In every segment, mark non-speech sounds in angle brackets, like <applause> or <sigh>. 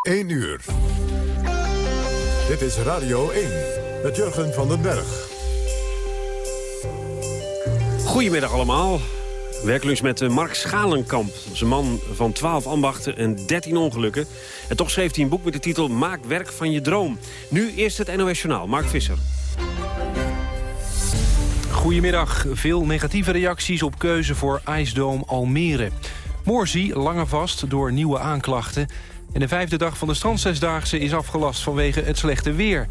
1 uur. Dit is Radio 1 met Jurgen van den Berg. Goedemiddag allemaal. Werklunch met eh, Mark Schalenkamp. Zijn man van 12 ambachten en 13 ongelukken. En toch schreef hij een boek met de titel Maak werk van je droom. Nu eerst het NOS Journaal. Mark Visser. Goedemiddag. Veel negatieve reacties op keuze voor IJsdoom Almere. Morsi langer vast door nieuwe aanklachten. En de vijfde dag van de strandzesdaagse is afgelast vanwege het slechte weer.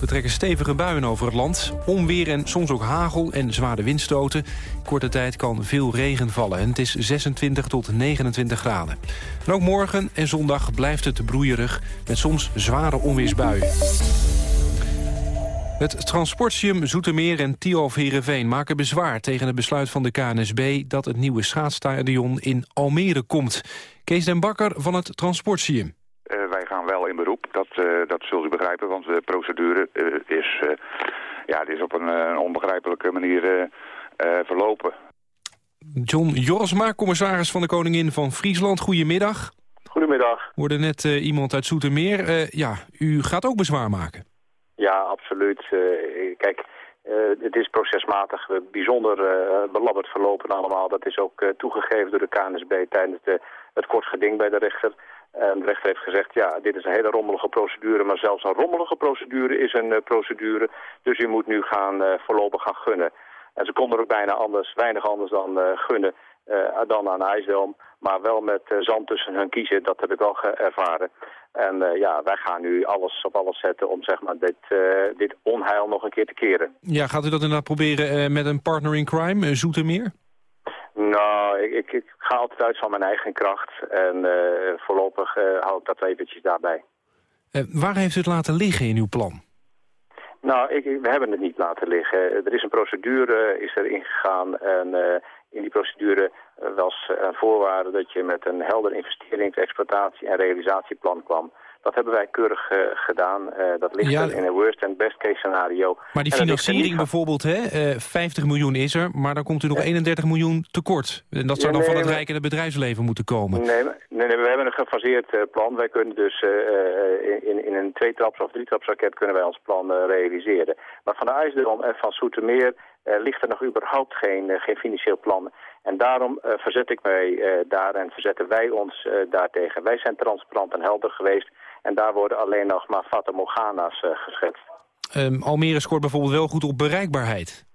We trekken stevige buien over het land. Onweer en soms ook hagel en zware windstoten. Korte tijd kan veel regen vallen en het is 26 tot 29 graden. En ook morgen en zondag blijft het broeierig... met soms zware onweersbuien. Het Transportium Zoetermeer en Tiof Herenveen maken bezwaar tegen het besluit van de KNSB dat het nieuwe schaatsstadion in Almere komt. Kees den Bakker van het Transportium. Uh, wij gaan wel in beroep, dat, uh, dat zult u begrijpen, want de procedure uh, is, ja, is op een, onbegrijpelijke manier verlopen. John Jorisma, commissaris van de Koningin van Friesland, goedemiddag. Goedemiddag. We hoorden net iemand uit Zoetermeer. ja, u gaat ook bezwaar maken. Ja, absoluut. Uh, kijk, uh, het is procesmatig bijzonder belabberd verlopen allemaal. Dat is ook toegegeven door de KNSB tijdens de, het kort geding bij de rechter. En de rechter heeft gezegd, ja, dit is een hele rommelige procedure, maar zelfs een rommelige procedure is een procedure. Dus u moet nu gaan voorlopig gaan gunnen. En ze konden er ook bijna anders, weinig anders dan gunnen dan aan IJsdom. Maar wel met zand tussen hun kiezen, dat heb ik wel ervaren. En uh, ja, wij gaan nu alles op alles zetten om zeg maar, dit, uh, dit onheil nog een keer te keren. Ja, gaat u dat inderdaad proberen uh, met een partner in crime, Zoetermeer? Nou, ik, ik, ik, ga altijd uit van mijn eigen kracht. En voorlopig hou ik dat eventjes daarbij. waar heeft u het laten liggen in uw plan? Nou, ik, we hebben het niet laten liggen. Er is een procedure, is er ingegaan en in die procedure was een voorwaarde dat je met een helder investerings-, exploitatie- en realisatieplan kwam. Dat hebben wij keurig uh, gedaan. Uh, dat ligt er in een worst en best case scenario. Maar die financiering bijvoorbeeld, hè, uh, eh, 50 miljoen is er, maar dan komt er nog 31 miljoen tekort. En dat zou ja, dan van het rijke bedrijfsleven moeten komen. Nee, nee, nee we hebben een gefaseerd plan. Wij kunnen dus in, in een tweetraps of drietrapsraket kunnen wij ons plan realiseren. Maar van de IJsdom en van Soetermeer ligt er nog überhaupt geen, geen financieel plan. En daarom uh, verzet ik mij daar en verzetten wij ons daartegen. Wij zijn transparant en helder geweest en daar worden alleen nog maar Fata Morgana's geschetst. Um, Almere scoort bijvoorbeeld wel goed op bereikbaarheid.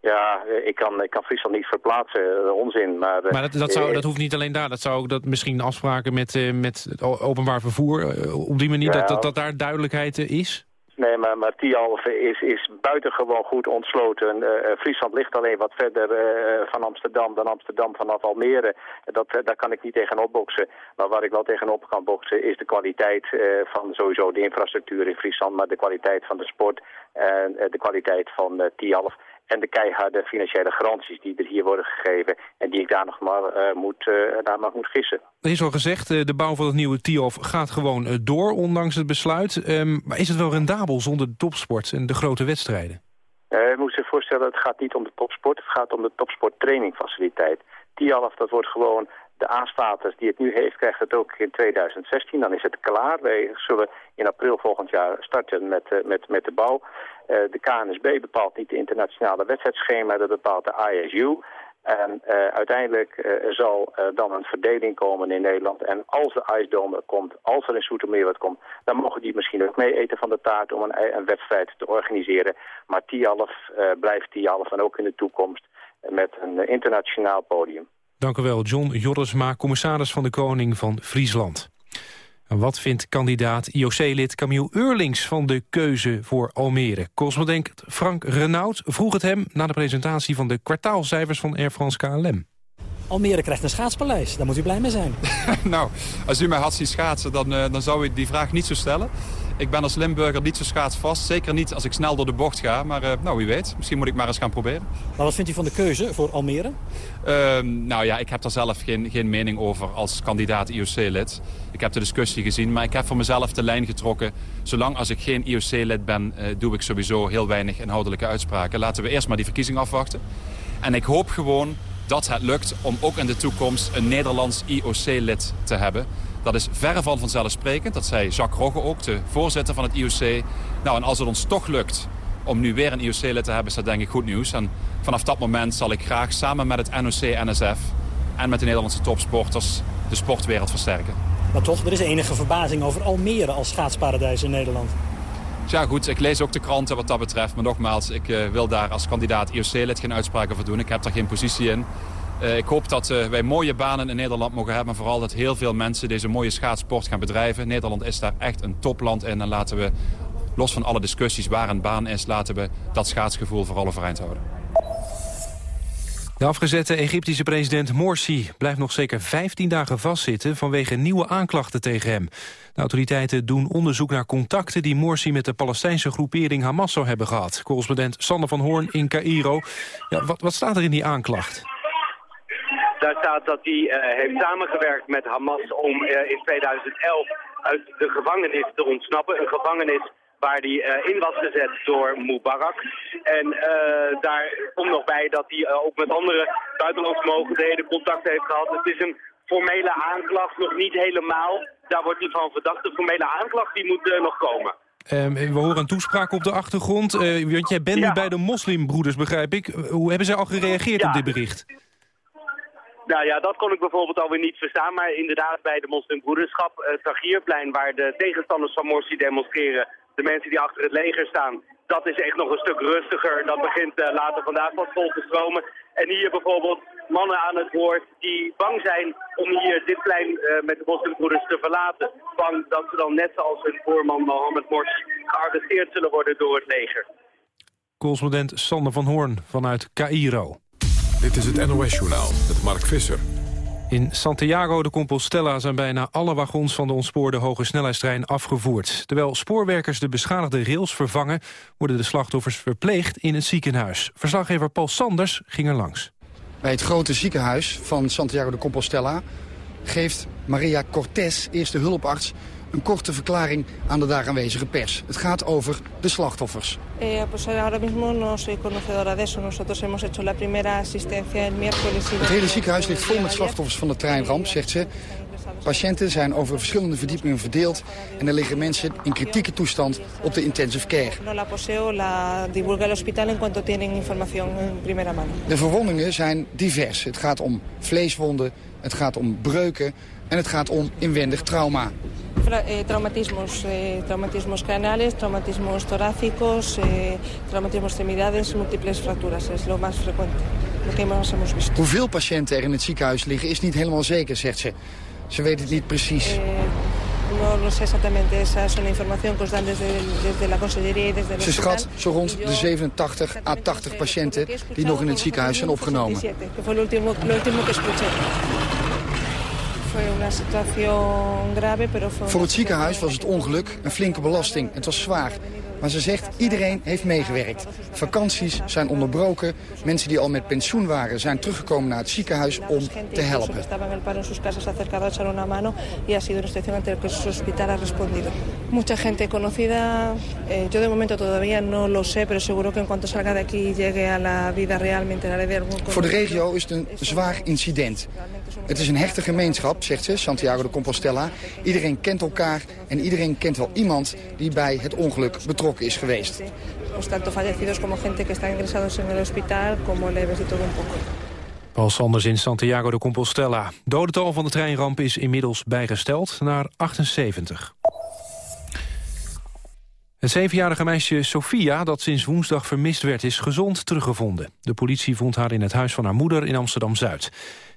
Ja, ik kan, ik kan Friesland niet verplaatsen, onzin. Maar, maar dat, dat, zou, dat hoeft niet alleen daar. Dat zou ook dat misschien afspraken met, met openbaar vervoer op die manier, ja, dat, dat, dat daar duidelijkheid is? Nee, maar, maar Tialf is, is buitengewoon goed ontsloten. Uh, Friesland ligt alleen wat verder uh, van Amsterdam dan Amsterdam vanaf Almere. Dat, daar kan ik niet tegenop boksen. Maar waar ik wel tegenop kan boksen is de kwaliteit van sowieso de infrastructuur in Friesland... maar de kwaliteit van de sport en de kwaliteit van Tialf en de keiharde financiële garanties die er hier worden gegeven... en die ik daar nog maar, uh, moet, uh, daar maar moet gissen. Er is al gezegd, uh, de bouw van het nieuwe TIOF gaat gewoon door, ondanks het besluit. Um, maar is het wel rendabel zonder de topsport en de grote wedstrijden? je moet zich voorstellen, het gaat niet om de topsport, het gaat om de topsporttrainingfaciliteit. TIALF, dat wordt gewoon de A-status die het nu heeft, krijgt het ook in 2016. Dan is het klaar. Wij zullen in april volgend jaar starten met, uh, met, met de bouw. Uh, de KNSB bepaalt niet de internationale wedstrijdschema, dat bepaalt de ISU. En uh, uiteindelijk zal dan een verdeling komen in Nederland. En als de IJsdome komt, als er in Soetermeer wat komt... dan mogen die misschien ook mee eten van de taart om een, een wedstrijd te organiseren. Maar Tialf blijft Tialf en ook in de toekomst met een internationaal podium. Dank u wel, John Jorisma, commissaris van de Koning van Friesland. En wat vindt kandidaat IOC-lid Camille Eurlings van de keuze voor Almere? Correspondent Frank Renaud vroeg het hem na de presentatie van de kwartaalcijfers van Air France KLM. Almere krijgt een schaatspaleis, daar moet u blij mee zijn. <laughs> nou, als u mij had zien schaatsen, dan, uh, dan zou u die vraag niet zo stellen. Ik ben als Limburger niet zo schaatsvast. Zeker niet als ik snel door de bocht ga. Maar uh, nou, wie weet. Misschien moet ik maar eens gaan proberen. Maar wat vindt u van de keuze voor Almere? Uh, nou ja, ik heb daar zelf geen, geen mening over als kandidaat IOC-lid. Ik heb de discussie gezien, maar ik heb voor mezelf de lijn getrokken. Zolang als ik geen IOC-lid ben, uh, doe ik sowieso heel weinig inhoudelijke uitspraken. Laten we eerst maar die verkiezing afwachten. En ik hoop gewoon dat het lukt om ook in de toekomst een Nederlands IOC-lid te hebben. Dat is verre van vanzelfsprekend. Dat zei Jacques Rogge ook, de voorzitter van het IOC. Nou, en als het ons toch lukt om nu weer een IOC-lid te hebben, is dat denk ik goed nieuws. En vanaf dat moment zal ik graag samen met het NOC-NSF en met de Nederlandse topsporters de sportwereld versterken. Maar toch, er is enige verbazing over Almere als schaatsparadijs in Nederland. Ja goed, ik lees ook de kranten wat dat betreft. Maar nogmaals, ik uh, wil daar als kandidaat IOC-lid geen uitspraken voor doen. Ik heb daar geen positie in. Uh, ik hoop dat uh, wij mooie banen in Nederland mogen hebben. Maar vooral dat heel veel mensen deze mooie schaatsport gaan bedrijven. Nederland is daar echt een topland in. En laten we, los van alle discussies waar een baan is... laten we dat schaatsgevoel vooral overeind houden. De afgezette Egyptische president Morsi blijft nog zeker 15 dagen vastzitten vanwege nieuwe aanklachten tegen hem. De autoriteiten doen onderzoek naar contacten die Morsi met de Palestijnse groepering Hamas zou hebben gehad. Correspondent Sander van Hoorn in Cairo. Ja, wat, wat staat er in die aanklacht? Daar staat dat hij uh, heeft samengewerkt met Hamas om uh, in 2011 uit de gevangenis te ontsnappen. Een gevangenis waar hij uh, in was gezet door Mubarak. En uh, daar komt nog bij dat hij uh, ook met andere buitenlandse mogelijkheden contact heeft gehad. Het is een formele aanklacht, nog niet helemaal. Daar wordt hij van verdacht. De formele aanklacht die moet nog komen. Um, we horen een toespraak op de achtergrond. want jij bent ja. nu bij de moslimbroeders, begrijp ik. hoe hebben zij al gereageerd ja. op dit bericht? Nou ja, dat kon ik bijvoorbeeld alweer niet verstaan. Maar inderdaad bij de moslimbroederschap, het Tagierplein... waar de tegenstanders van Morsi demonstreren de mensen die achter het leger staan, dat is echt nog een stuk rustiger. Dat begint uh, later vandaag wat vol te stromen. En hier bijvoorbeeld mannen aan het woord die bang zijn om hier dit plein uh, met de moslimbroeders te verlaten. Bang dat ze dan net zoals hun voorman Mohammed Morsi gearresteerd zullen worden door het leger. Correspondent Sander van Hoorn vanuit Cairo. Dit is het NOS-journaal met Mark Visser. In Santiago de Compostela zijn bijna alle wagons van de ontspoorde hoge snelheidstrein afgevoerd. Terwijl spoorwerkers de beschadigde rails vervangen, worden de slachtoffers verpleegd in het ziekenhuis. Verslaggever Paul Sanders ging er langs. Bij het grote ziekenhuis van Santiago de Compostela geeft Maria Cortés, eerste hulparts, een korte verklaring aan de daar aanwezige pers. Het gaat over de slachtoffers. Eh, pues ahora mismo no soy conocedora de eso. Nosotros hemos hecho la primera asistencia el miércoles. Het hele ziekenhuis ligt vol met slachtoffers van de treinramp, zegt ze. Patiënten zijn over verschillende verdiepingen verdeeld en er liggen mensen in kritieke toestand op de intensive care. De verwondingen zijn divers. Het gaat om vleeswonden, het gaat om breuken en het gaat om inwendig trauma. Eh, traumatismos, eh, traumatismos craneales, traumatismos torácicos, eh, traumatismos extremidades, múltiples fracturas. Es lo más frecuente. Hoeveel patiënten er in het ziekenhuis liggen is niet helemaal zeker, zegt ze. Ze weet het niet precies. No lo sé exactamente, esa es una información que os dan desde, desde la consellería y desde el Ze schat zo rond de 87 à 80 patiënten die nog in het ziekenhuis zijn opgenomen. Que fue lo último, lo último que escuché. Voor het ziekenhuis was het ongeluk een flinke belasting. Het was zwaar. Maar ze zegt, iedereen heeft meegewerkt. Vakanties zijn onderbroken. Mensen die al met pensioen waren zijn teruggekomen naar het ziekenhuis om te helpen. Mucha gente conocida. Eh, yo de momento todavía no lo sé, pero seguro que en cuanto salga de aquí llegue a la vida real me enteraré de algún Voor de regio is het een zwaar incident. Het is een hechte gemeenschap, zegt ze, Santiago de Compostela. Iedereen kent elkaar en iedereen kent wel iemand die bij het ongeluk betrokken is geweest. Pues tanto fallecidos como gente que está ingresados en el hospital, como leves y todo un poco. Paul Sanders in Santiago de Compostela. Dodental van de treinramp is inmiddels bijgesteld naar 78. Het zevenjarige meisje Sofia, dat sinds woensdag vermist werd, is gezond teruggevonden. De politie vond haar in het huis van haar moeder in Amsterdam-Zuid.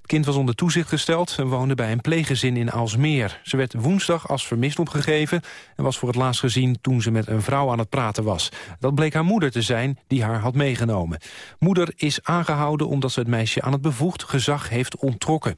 Kind was onder toezicht gesteld en woonde bij een pleeggezin in Alsmeer. Ze werd woensdag als vermist opgegeven en was voor het laatst gezien toen ze met een vrouw aan het praten was. Dat bleek haar moeder te zijn die haar had meegenomen. Moeder is aangehouden omdat ze het meisje aan het bevoegd gezag heeft onttrokken.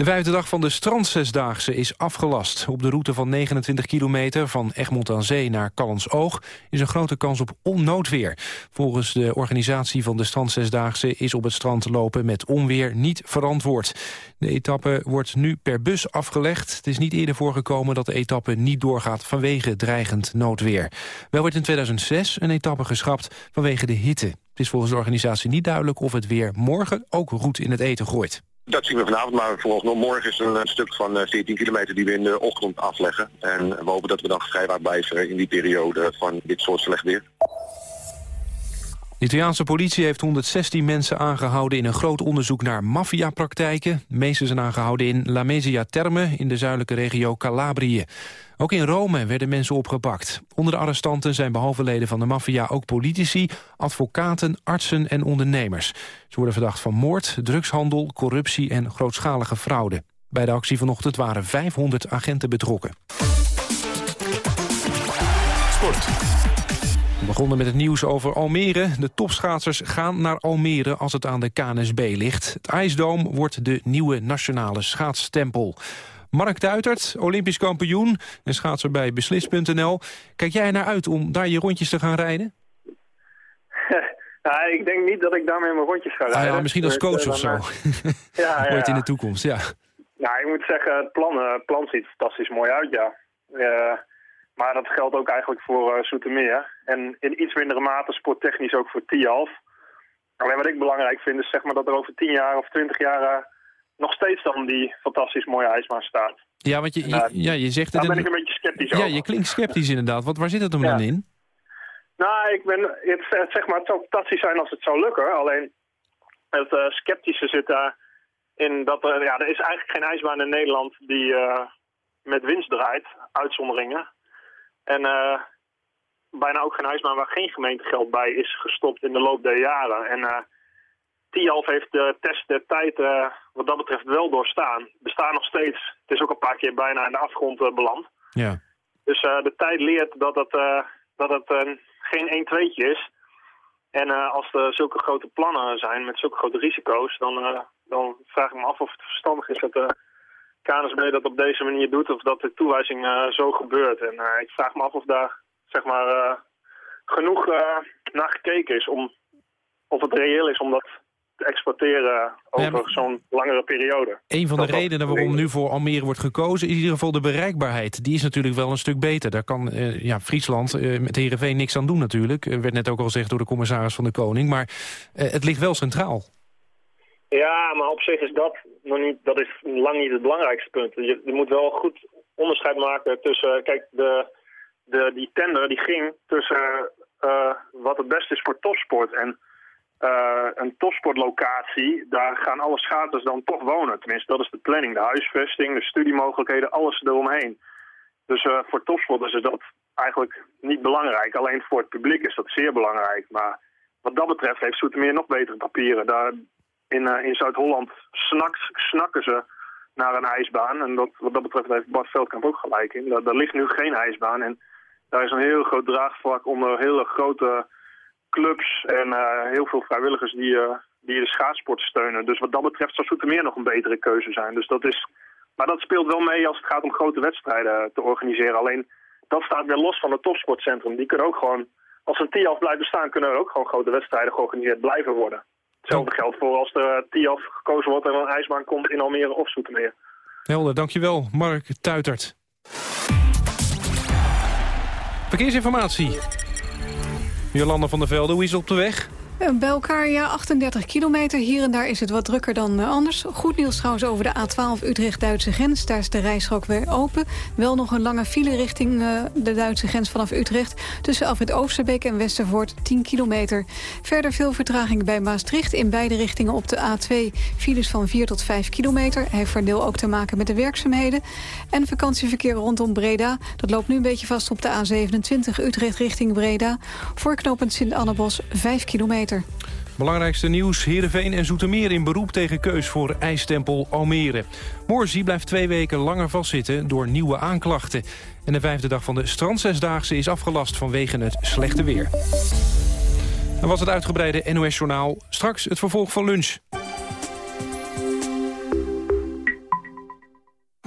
De vijfde dag van de strandzesdaagse is afgelast. Op de route van 29 kilometer van Egmond aan Zee naar Callensoog... is een grote kans op onnoodweer. Volgens de organisatie van de strandzesdaagse... is op het strand lopen met onweer niet verantwoord. De etappe wordt nu per bus afgelegd. Het is niet eerder voorgekomen dat de etappe niet doorgaat... vanwege dreigend noodweer. Wel werd in 2006 een etappe geschrapt vanwege de hitte. Het is volgens de organisatie niet duidelijk of het weer morgen ook roet in het eten gooit. Dat zien we vanavond, maar vooralsnog morgen is een, een stuk van 14 kilometer die we in de ochtend afleggen. En we hopen dat we dan vrijwaard blijven in die periode van dit soort slecht weer. De Italiaanse politie heeft 116 mensen aangehouden in een groot onderzoek naar maffiapraktijken. De meeste zijn aangehouden in La Mesia Terme in de zuidelijke regio Calabrië. Ook in Rome werden mensen opgepakt. Onder de arrestanten zijn behalve leden van de maffia ook politici, advocaten, artsen en ondernemers. Ze worden verdacht van moord, drugshandel, corruptie en grootschalige fraude. Bij de actie vanochtend waren 500 agenten betrokken. Sport. We begonnen met het nieuws over Almere. De topschaatsers gaan naar Almere als het aan de KNSB ligt. Het IJsdoom wordt de nieuwe nationale schaatstempel. Mark Duitert, olympisch kampioen en schaatser bij Beslis.nl. Kijk jij naar uit om daar je rondjes te gaan rijden? <laughs> Ja, ik denk niet dat ik daarmee mijn rondjes ga rijden. Ah, ja, misschien als Dus, coach eh, of zo. eh, <laughs> ja, ja, Ooit in de toekomst, ja. Nou, ik moet zeggen, het plan, eh, het plan ziet fantastisch mooi uit, ja. Maar dat geldt ook eigenlijk voor eh Zoetermeer. En in iets mindere mate sporttechnisch ook voor Tialf. Alleen wat ik belangrijk vind is zeg maar dat er over 10 jaar of 20 jaar nog steeds dan die fantastisch mooie ijsbaan staat. Ja, want je, je- Nou, ja, je zegt het... Daar ben ik een beetje sceptisch ja, over. je klinkt sceptisch <laughs> inderdaad. Wat, waar zit het hem Ja. dan in? Nou, ik ben, het, zeg maar, het zou fantastisch zijn als het zou lukken. Alleen het eh, sceptische zit daar in dat er, ja, er is eigenlijk geen ijsbaan in Nederland die eh, met winst draait, uitzonderingen. En eh, bijna ook geen ijsbaan waar geen gemeentegeld bij is gestopt in de loop der jaren. En eh Tialf heeft de test der tijd eh, wat dat betreft wel doorstaan. Bestaan nog steeds. Het is ook een paar keer bijna in de afgrond eh, beland. Ja. Dus eh, de tijd leert dat het, dat het geen 1-2'tje is. En als er zulke grote plannen zijn met zulke grote risico's, dan, dan vraag ik me af of het verstandig is dat de KNSB dat op deze manier doet of dat de toewijzing zo gebeurt. En ik vraag me af of daar zeg maar, genoeg naar gekeken is om of het reëel is om dat te exporteren over zo'n langere periode. Een van de Dat dat- redenen waarom nu voor Almere wordt gekozen... is in ieder geval de bereikbaarheid. Die is natuurlijk wel een stuk beter. Daar kan eh, ja, Friesland eh, met Heerenveen niks aan doen natuurlijk. Er werd net ook al gezegd door de commissaris van de Koning. Maar eh, het ligt wel centraal. Ja, maar op zich is dat nog niet, dat is lang niet het belangrijkste punt. Je, je moet wel goed onderscheid maken tussen, kijk, de, de, die tender die ging tussen wat het beste is voor topsport en eh, een topsportlocatie. Daar gaan alle schaters dan toch wonen. Tenminste, dat is de planning, de huisvesting, de studiemogelijkheden, alles eromheen. Dus eh, voor topsporters is dat eigenlijk niet belangrijk. Alleen voor het publiek is dat zeer belangrijk. Maar wat dat betreft heeft Soetermeer nog betere papieren. Daar, in, eh, in Zuid-Holland snakken ze naar een ijsbaan. En dat, wat dat betreft heeft Bart Veldkamp ook gelijk in. Daar, daar ligt nu geen ijsbaan. En daar is een heel groot draagvlak onder hele grote clubs en eh, heel veel vrijwilligers die, eh, die de schaatsport steunen. Dus wat dat betreft zou Soetermeer nog een betere keuze zijn. Dus dat is, maar dat speelt wel mee als het gaat om grote wedstrijden te organiseren. Alleen dat staat weer los van het topsportcentrum. Die kunnen ook gewoon, als een TIAF blijft bestaan, kunnen er ook gewoon grote wedstrijden georganiseerd blijven worden. Hetzelfde geldt voor als de TIAF gekozen wordt en een ijsbaan komt in Almere of Soetermeer. Helder, dankjewel. Mark Tuitert. Verkeersinformatie. Jolanda van der Velde, hoe is op de weg? Eh, Bij elkaar ja, 38 kilometer. Hier en daar is het wat drukker dan eh, anders. Goed nieuws trouwens over de A12 Utrecht-Duitse grens. Daar is de rijstrook weer open. Wel nog een lange file richting eh, de Duitse grens vanaf Utrecht. Tussen Alfred Oosterbeek en Westervoort 10 kilometer. Verder veel vertraging bij Maastricht. In beide richtingen op de A2 files van 4 tot 5 kilometer. Hij heeft voor deel ook te maken met de werkzaamheden. En vakantieverkeer rondom Breda. Dat loopt nu een beetje vast op de A27 Utrecht richting Breda. Voor knooppunt Sint-Annebos 5 kilometer. Belangrijkste nieuws, Heerenveen en Zoetermeer in beroep tegen keus voor ijstempel Almere. Morsi blijft twee weken langer vastzitten door nieuwe aanklachten. En de vijfde dag van de strandzesdaagse is afgelast vanwege het slechte weer. Dat was het uitgebreide NOS-journaal. Straks het vervolg van lunch.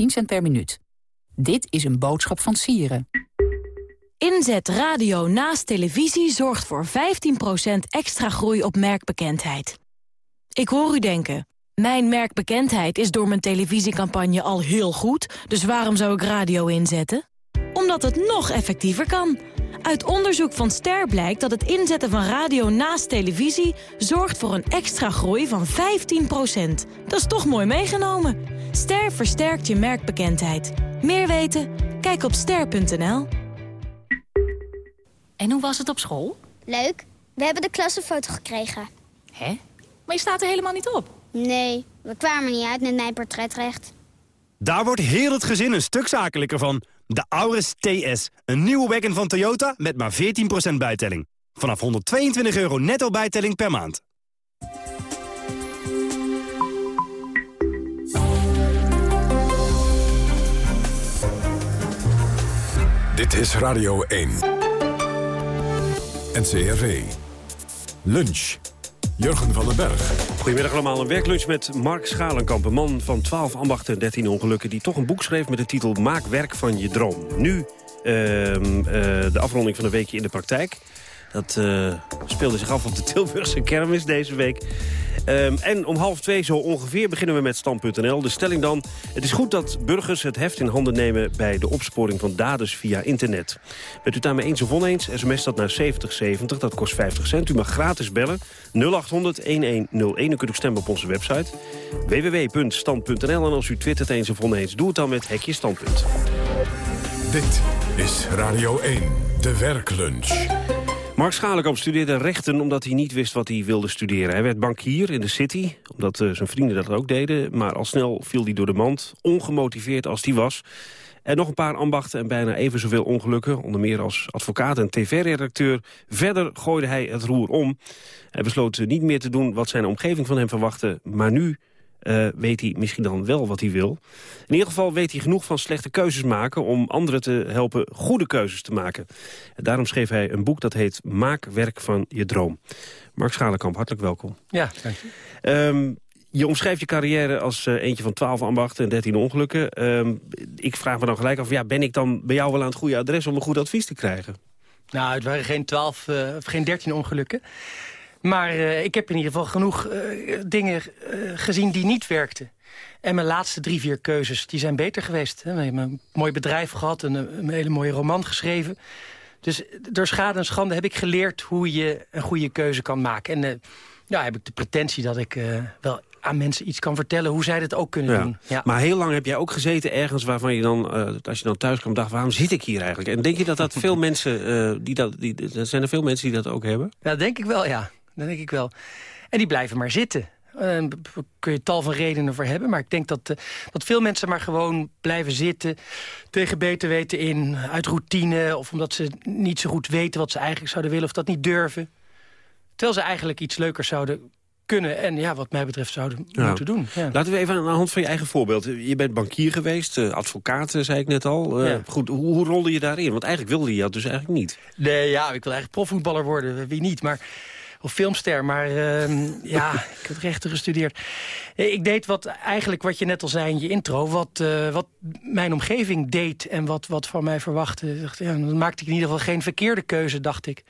10 cent per minuut. Dit is een boodschap van Sieren. Inzet radio naast televisie zorgt voor 15% extra groei op merkbekendheid. Ik hoor u denken... Mijn merkbekendheid is door mijn televisiecampagne al heel goed, dus waarom zou ik radio inzetten? Omdat het nog effectiever kan. Uit onderzoek van Ster blijkt dat het inzetten van radio naast televisie... zorgt voor een extra groei van 15% Dat is toch mooi meegenomen. Ster versterkt je merkbekendheid. Meer weten? Kijk op ster.nl. En hoe was het op school? Leuk. We hebben de klassenfoto gekregen. Hè? Maar je staat er helemaal niet op. Nee, we kwamen niet uit met mijn portretrecht. Daar wordt heel het gezin een stuk zakelijker van. De Auris TS, een nieuwe wagon van Toyota met maar 14% bijtelling. Vanaf 122 euro netto bijtelling per maand. Dit is Radio 1. NCRV. Lunch. Jurgen van den Berg. Goedemiddag allemaal. Een werklunch met Mark Schalenkamp. Een man van 12 ambachten en 13 ongelukken... die toch een boek schreef met de titel Maak werk van je droom. Nu uh, uh, de afronding van een weekje in de praktijk. Dat uh, speelde zich af op de <laughs> Tilburgse kermis deze week. Um, en om half twee zo ongeveer beginnen we met Stand.nl. De stelling dan, het is goed dat burgers het heft in handen nemen... bij de opsporing van daders via internet. Bent u daarmee eens of oneens, sms dat naar 7070, dat kost 50 cent. U mag gratis bellen, 0800-1101. U kunt ook stemmen op onze website, www.stand.nl. En als u twittert eens of oneens, doe het dan met Hekje Standpunt. Dit is Radio 1, de werklunch. Mark Schalenkamp studeerde rechten omdat hij niet wist wat hij wilde studeren. Hij werd bankier in de City, omdat uh, zijn vrienden dat ook deden. Maar al snel viel hij door de mand, ongemotiveerd als hij was. En nog een paar ambachten en bijna even zoveel ongelukken. Onder meer als advocaat en tv-redacteur. Verder gooide hij het roer om. Hij besloot niet meer te doen wat zijn omgeving van hem verwachtte. Maar nu uh, weet hij misschien dan wel wat hij wil. In ieder geval weet hij genoeg van slechte keuzes maken... om anderen te helpen goede keuzes te maken. En daarom schreef hij een boek dat heet Maak werk van je droom. Mark Schalenkamp, hartelijk welkom. Ja, dank je. Um, je omschrijft je carrière als uh, eentje van 12 ambachten en 13 ongelukken. Um, ik vraag me dan gelijk af, ja, ben ik dan bij jou wel aan het goede adres... om een goed advies te krijgen? Nou, het waren geen, 12, uh, geen 13 ongelukken. Maar uh, ik heb in ieder geval genoeg uh, dingen uh, gezien die niet werkten. En mijn laatste drie, vier keuzes, die zijn beter geweest. We hebben een mooi bedrijf gehad, een, een hele mooie roman geschreven. Dus door schade en schande heb ik geleerd hoe je een goede keuze kan maken. En ja, heb ik de pretentie dat ik wel aan mensen iets kan vertellen hoe zij dat ook kunnen ja. doen. Ja. Maar heel lang heb jij ook gezeten ergens waarvan je dan, uh, als je dan thuis kwam, dacht, waarom zit ik hier eigenlijk? En denk je dat dat veel <laughs> mensen, uh, die dat, die, zijn er veel mensen die dat ook hebben? Ja, denk ik wel, ja. Dat denk ik wel. En die blijven maar zitten. Uh, kun je tal van redenen voor hebben. Maar ik denk dat, uh, dat veel mensen maar gewoon blijven zitten... tegen beter weten in, uit routine... of omdat ze niet zo goed weten wat ze eigenlijk zouden willen... of dat niet durven. Terwijl ze eigenlijk iets leukers zouden kunnen... en ja, wat mij betreft zouden moeten doen. Ja. Laten we even aan de hand van je eigen voorbeeld. Je bent bankier geweest, uh, advocaat, zei ik net al. Ja. Goed, hoe, hoe rolde je daarin? Want eigenlijk wilde je dat dus eigenlijk niet. Nee, ja, ik wil eigenlijk profvoetballer worden. Wie niet, maar of filmster, maar uh, ja, <laughs> ik heb rechten gestudeerd. Ik deed wat eigenlijk wat je net al zei in je intro, wat, uh, wat mijn omgeving deed en wat, wat van mij verwachtte. Ja, dan maakte ik in ieder geval geen verkeerde keuze, dacht ik.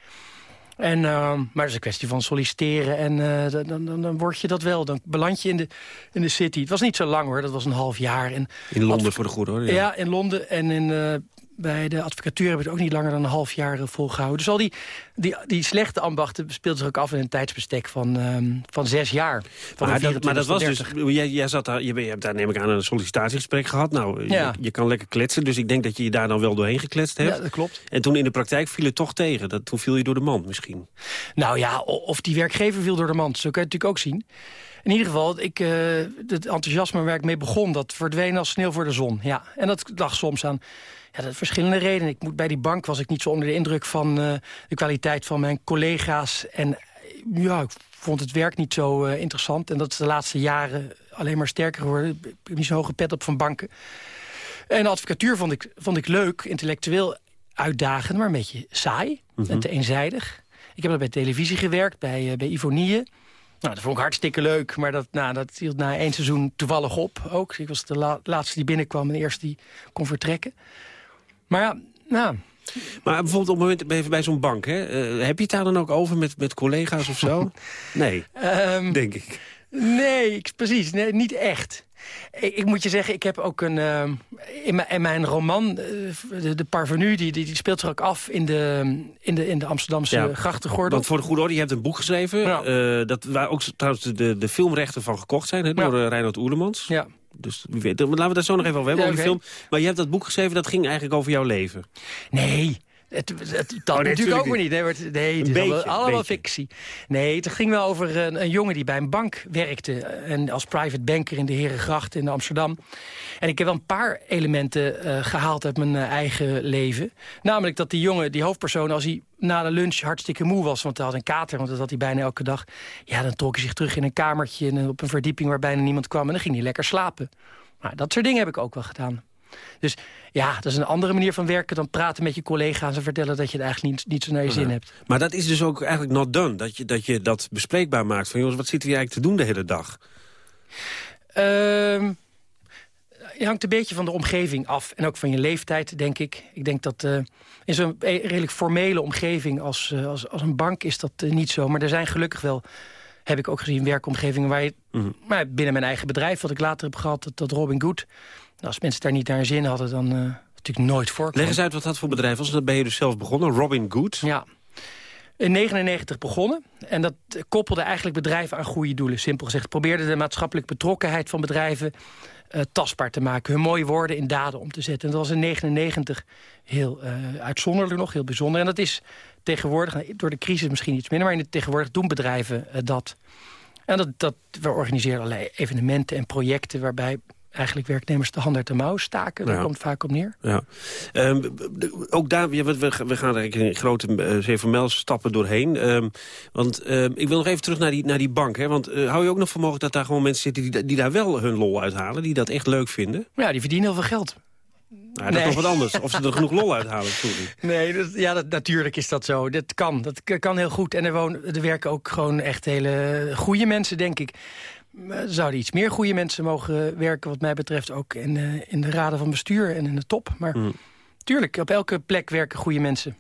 En, uh, maar het is een kwestie van solliciteren en uh, dan, dan, dan word je dat wel. Dan beland je in de, in de city. Het was niet zo lang hoor, dat was een half jaar. En in Londen voor de goede hoor. Ja, ja in Londen en in... Uh, bij de advocatuur hebben we het ook niet langer dan een half jaar volgehouden. Dus al die, die, die slechte ambachten speelden zich ook af in een tijdsbestek van, um, van zes jaar. Van maar, dat, maar dat was dus, jij, jij zat daar, je, je hebt daar neem ik aan een sollicitatiegesprek gehad. Nou, ja. je, je, kan lekker kletsen, dus ik denk dat je je daar dan wel doorheen gekletst hebt. Ja, dat klopt. En toen in de praktijk viel het toch tegen. Dat, toen viel je door de mand misschien. Nou ja, of die werkgever viel door de mand, zo kan je het natuurlijk ook zien. In ieder geval, ik, uh, het enthousiasme waar ik mee begon... dat verdween als sneeuw voor de zon. Ja. En dat lag soms aan ja, dat verschillende redenen. Ik moet, bij die bank was ik niet zo onder de indruk van uh, de kwaliteit van mijn collega's. En ja, ik vond het werk niet zo uh, interessant. En dat is de laatste jaren alleen maar sterker geworden. Ik heb niet zo'n hoge pet op van banken. En de advocatuur vond ik, vond ik leuk, intellectueel uitdagend, maar een beetje saai mm -hmm. en te eenzijdig. Ik heb bij televisie gewerkt, bij, uh, bij Ivonie. Nou, dat vond ik hartstikke leuk, maar dat, nou, dat hield na één seizoen toevallig op ook. Ik was de la laatste die binnenkwam en de eerste die kon vertrekken. Maar ja, nou... Maar bijvoorbeeld op het moment bij, bij zo'n bank, hè, uh, heb je het daar dan ook over met, met collega's of zo? <laughs> nee, um, denk ik. Nee, precies, nee, niet echt. Ik, ik, moet je zeggen, ik heb ook een... Uh, in, mijn, in, mijn, roman, uh, de, de Parvenu, die, die, die, speelt zich ook af in de, in de, in de Amsterdamse ja, grachtengordel. Want voor de goede orde, je hebt een boek geschreven... Ja. Uh, dat, waar ook trouwens de, de filmrechten van gekocht zijn, hè, door ja. Reinhard Oerlemans. Ja. Dus laten we daar zo nog even over hebben, ja, over okay. die film. Maar je hebt dat boek geschreven, dat ging eigenlijk over jouw leven. Nee, het, het, dat oh, nee, natuurlijk ook weer niet. Nee, het, nee, het is beetje, allemaal, allemaal fictie. Nee, het ging wel over een, een, jongen die bij een bank werkte. En als private banker in de Herengracht in Amsterdam. En ik heb wel een paar elementen uh, gehaald uit mijn uh, eigen leven. Namelijk dat die jongen, die hoofdpersoon, als hij na de lunch hartstikke moe was... want hij had een kater, want dat had hij bijna elke dag... ja, dan trok hij zich terug in een kamertje en op een verdieping... waar bijna niemand kwam en dan ging hij lekker slapen. Maar dat soort dingen heb ik ook wel gedaan. Dus ja, dat is een andere manier van werken dan praten met je collega's... en vertellen dat je het eigenlijk niet, niet zo naar je zin hebt. Maar dat is dus ook eigenlijk not done. Dat je dat, je dat bespreekbaar maakt. Van jongens, wat zitten we eigenlijk te doen de hele dag? Um, je hangt een beetje van de omgeving af. En ook van je leeftijd, denk ik. Ik denk dat uh, in zo'n redelijk formele omgeving als, uh, als, als een bank is dat niet zo. Maar er zijn gelukkig wel, heb ik ook gezien, werkomgevingen... waar je mm -hmm. maar binnen mijn eigen bedrijf, wat ik later heb gehad, dat, dat Robin Good... Nou, als mensen daar niet naar zin hadden, dan uh, natuurlijk nooit voor. Leg eens uit wat dat voor bedrijf was. Dat ben je dus zelf begonnen, Robin Good. Ja. In 99 begonnen. En dat koppelde eigenlijk bedrijven aan goede doelen. Simpel gezegd probeerde de maatschappelijke betrokkenheid van bedrijven uh, tastbaar te maken. Hun mooie woorden in daden om te zetten. En dat was in 99 heel uh, uitzonderlijk nog, heel bijzonder. En dat is tegenwoordig, door de crisis misschien iets minder... maar in het tegenwoordig doen bedrijven uh, dat. En dat, dat, we organiseren allerlei evenementen en projecten... waarbij eigenlijk werknemers de hand uit de mouw staken. Daar ja. komt vaak op neer. Ja. Um, ook daar, we, we gaan er in grote uh, zeven stappen doorheen. Um, want um, ik wil nog even terug naar die, naar die bank. Hè? Want uh, hou je ook nog voor mogelijk dat daar gewoon mensen zitten... Die, die daar wel hun lol uithalen, die dat echt leuk vinden? Ja, die verdienen heel veel geld. Nou, dat nee. is toch wat anders. Of ze er genoeg lol uithalen. Sorry. <laughs> Nee, dat, ja, dat, natuurlijk is dat zo. Dat kan. Dat kan heel goed. En er, wonen, er werken ook gewoon echt hele goede mensen, denk ik. Er zouden iets meer goede mensen mogen werken, wat mij betreft... ook in, uh, in de raden van bestuur en in de top. Maar mm. tuurlijk, op elke plek werken goede mensen.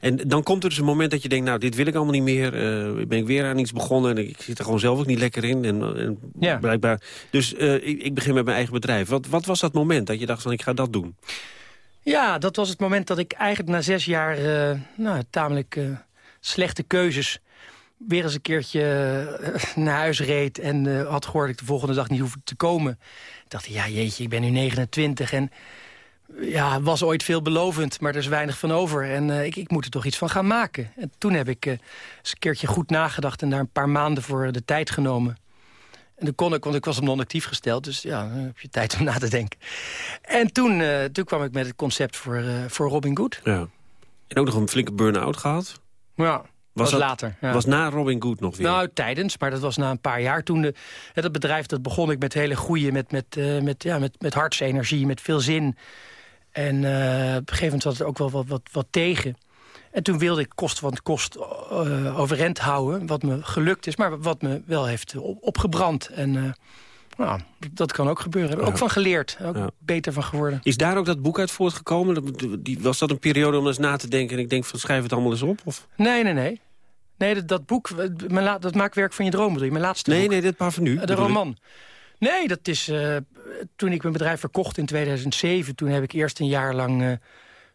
En dan komt er dus een moment dat je denkt... nou, dit wil ik allemaal niet meer. Uh, ben ik weer aan iets begonnen en ik zit er gewoon zelf ook niet lekker in. En, en ja. blijkbaar. Dus uh, ik, ik, begin met mijn eigen bedrijf. Wat, wat was dat moment dat je dacht van ik ga dat doen? Ja, dat was het moment dat ik eigenlijk na zes jaar... nou, tamelijk slechte keuzes weer eens een keertje uh, naar huis reed... en uh, had gehoord dat ik de volgende dag niet hoefde te komen. Ik dacht, ja jeetje, ik ben nu 29 en ja, was ooit veelbelovend, maar er is weinig van over. En uh, ik, ik, moet er toch iets van gaan maken. En toen heb ik eens een keertje goed nagedacht... en daar een paar maanden voor de tijd genomen. En dan kon ik, want ik was op non-actief gesteld. Dus ja, dan heb je tijd om na te denken. En toen, toen kwam ik met het concept voor, voor Robin Good. Ja. En ook nog een flinke burn-out gehad? Ja, was, was dat, later. Ja. Was na Robin Good nog weer? Nou, tijdens, maar dat was na een paar jaar. Toen de, het bedrijf, dat begon ik met hele goede, met, met, uh, met, ja, met, met hartsenergie, met veel zin. En uh, op een gegeven moment zat het ook wel wat, wat, wat tegen. En toen wilde ik kost van kost uh, overeind houden, wat me gelukt is. Maar wat me wel heeft opgebrand. En nou, dat kan ook gebeuren. Ja. Ook van geleerd. Ook ja. beter van geworden. Is daar ook dat boek uit voortgekomen? Was dat een periode om eens na te denken... en ik denk van schrijf het allemaal eens op? Of? Nee, nee, nee. Nee, dat, dat boek, mijn dat maakwerk van je je? Mijn laatste nee, boek. Nee, dit parvenu. De roman. Nee, dat is... Uh, toen ik mijn bedrijf verkocht in 2007... toen heb ik eerst een jaar lang... Uh,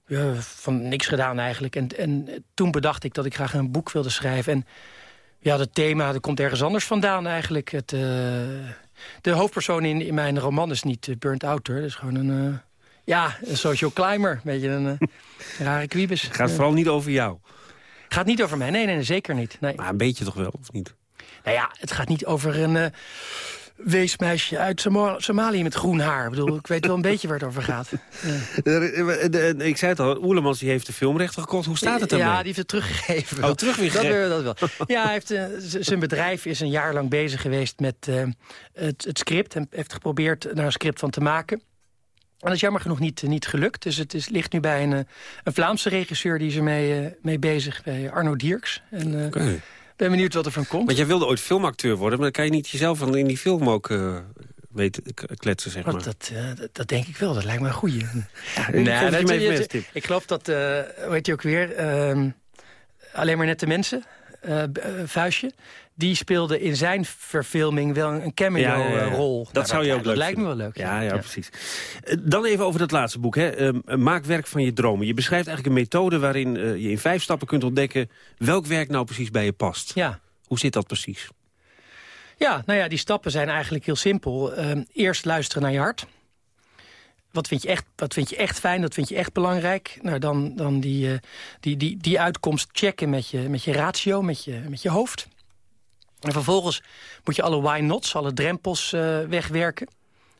ja, van niks gedaan eigenlijk. En, en toen bedacht ik dat ik graag een boek wilde schrijven. En ja, dat thema dat komt ergens anders vandaan eigenlijk. Het... Uh, de hoofdpersoon in, in mijn roman is niet uh, burnt out, hoor. Dat is gewoon een, uh, ja, een social climber. Een beetje een uh, rare kwiebus. Het gaat vooral niet over jou. Gaat niet over mij, nee, nee, nee zeker niet. Nee. Maar een beetje toch wel, of niet? Nou ja, het gaat niet over een... Weesmeisje uit Somalië met groen haar. Ik, bedoel, ik weet wel een <laughs> beetje waar het over gaat. Ja. Ik zei het al, Oelemans die heeft de filmrechten gekocht. Hoe staat het ermee? Ja, die heeft het teruggegeven. Oh, teruggegeven? Dat, dat wel. <laughs> Ja, hij heeft, zijn bedrijf is een jaar lang bezig geweest met uh, het, het, script. En heeft geprobeerd daar een script van te maken. En dat is jammer genoeg niet, niet gelukt. Dus het is, ligt nu bij een, een Vlaamse regisseur die is ermee uh, mee bezig. Bij Arno Dierks. En, uh, okay ben benieuwd wat er van komt. Want jij wilde ooit filmacteur worden, maar dan kan je niet jezelf van in die film ook uh, weten kletsen, zeg maar. Dat, uh, dat, denk ik wel, dat lijkt me een goeie. <laughs> Ja, nee, dat, je je, je, ik geloof dat, uh, hoe heet je ook weer, ehm, alleen maar nette mensen, vuistje die speelde in zijn verfilming wel een cameo-rol. dat nou, zou je ook leuk Dat lijkt me wel leuk. Ja, ja, precies. Dan even over dat laatste boek. Hè. Ehm, maak werk van je dromen. Je beschrijft eigenlijk een methode waarin je in vijf stappen kunt ontdekken... welk werk nou precies bij je past. Ja. Hoe zit dat precies? Ja, nou ja, die stappen zijn eigenlijk heel simpel. Ehm, eerst luisteren naar je hart. Wat vind, je echt, wat vind je echt fijn, wat vind je echt belangrijk? Nou, dan, dan die, uh, die, die, die uitkomst checken met je, met je ratio, met je, met je hoofd. En vervolgens moet je alle why nots, alle drempels uh, wegwerken.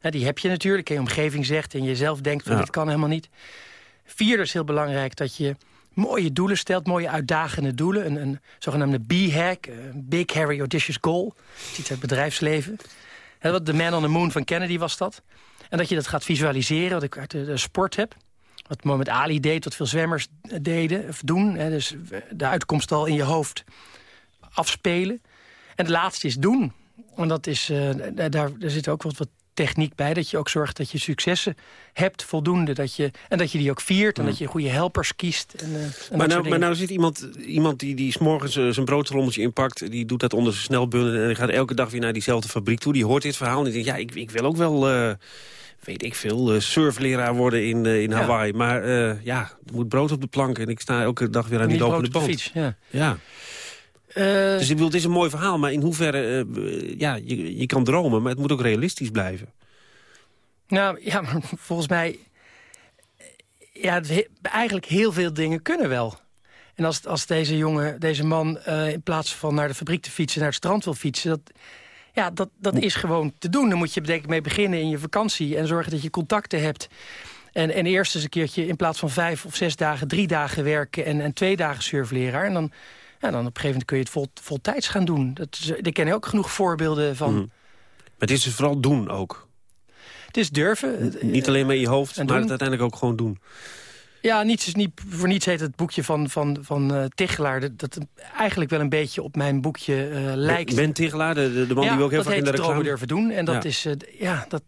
Die heb je natuurlijk. En je omgeving zegt en je zelf denkt van ja. dit kan helemaal niet. Vierde is heel belangrijk dat je mooie doelen stelt. Mooie uitdagende doelen. Een, een zogenaamde B-hack. Een big, hairy, audacious goal. Iets uit het bedrijfsleven. wat de man on the moon van Kennedy was dat. En dat je dat gaat visualiseren. Wat ik uit de, de sport heb. Wat Mohamed Ali deed, wat veel zwemmers deden of doen. Hè, dus de uitkomst al in je hoofd afspelen. En de laatste is doen. En dat is, uh, daar, daar zit ook wat, wat techniek bij. Dat je ook zorgt dat je successen hebt, voldoende. Dat je, en dat je die ook viert en dat je goede helpers kiest. En, uh, en maar, nou, maar nou zit iemand, iemand die, die s'morgens uh, zijn broodrommeltje inpakt... die doet dat onder zijn snelbundel en die gaat elke dag weer naar diezelfde fabriek toe. Die hoort dit verhaal en die denkt, ja, ik, ik wil ook wel... Uh, weet ik veel, surfleraar worden in, in Hawaii. Ja. Maar ja, er moet brood op de plank en ik sta elke dag weer aan die lopende band. Fiets, ja. ja. Uh, dus ik bedoel, het is een mooi verhaal, maar in hoeverre... Uh, ja, je, je kan dromen, maar het moet ook realistisch blijven. Nou, ja, maar <laughs> volgens mij... Ja, eigenlijk heel veel dingen kunnen wel. En als, als deze jongen, deze man, uh, in plaats van naar de fabriek te fietsen... naar het strand wil fietsen, dat, ja, dat, dat is gewoon te doen. Dan moet je denk ik mee beginnen in je vakantie... en zorgen dat je contacten hebt... En, en eerst eens een keertje in plaats van vijf of zes dagen... drie dagen werken en, en twee dagen surfleraar. En dan ja, dan op een gegeven moment kun je het vol, voltijds gaan doen. Dat is, ik ken ook genoeg voorbeelden van. Mm. Maar het is dus vooral doen ook. Het is durven. Niet alleen met je hoofd, maar het uiteindelijk ook gewoon doen. Ja, niets is niet, voor niets heet het boekje van, van, van uh, Tichelaar... Dat, dat eigenlijk wel een beetje op mijn boekje uh, lijkt. Ben Tichelaar, de, de man ja, die we ook heel vaak in de reclame... durven doen. En dat ja. is... Uh, ja, dat...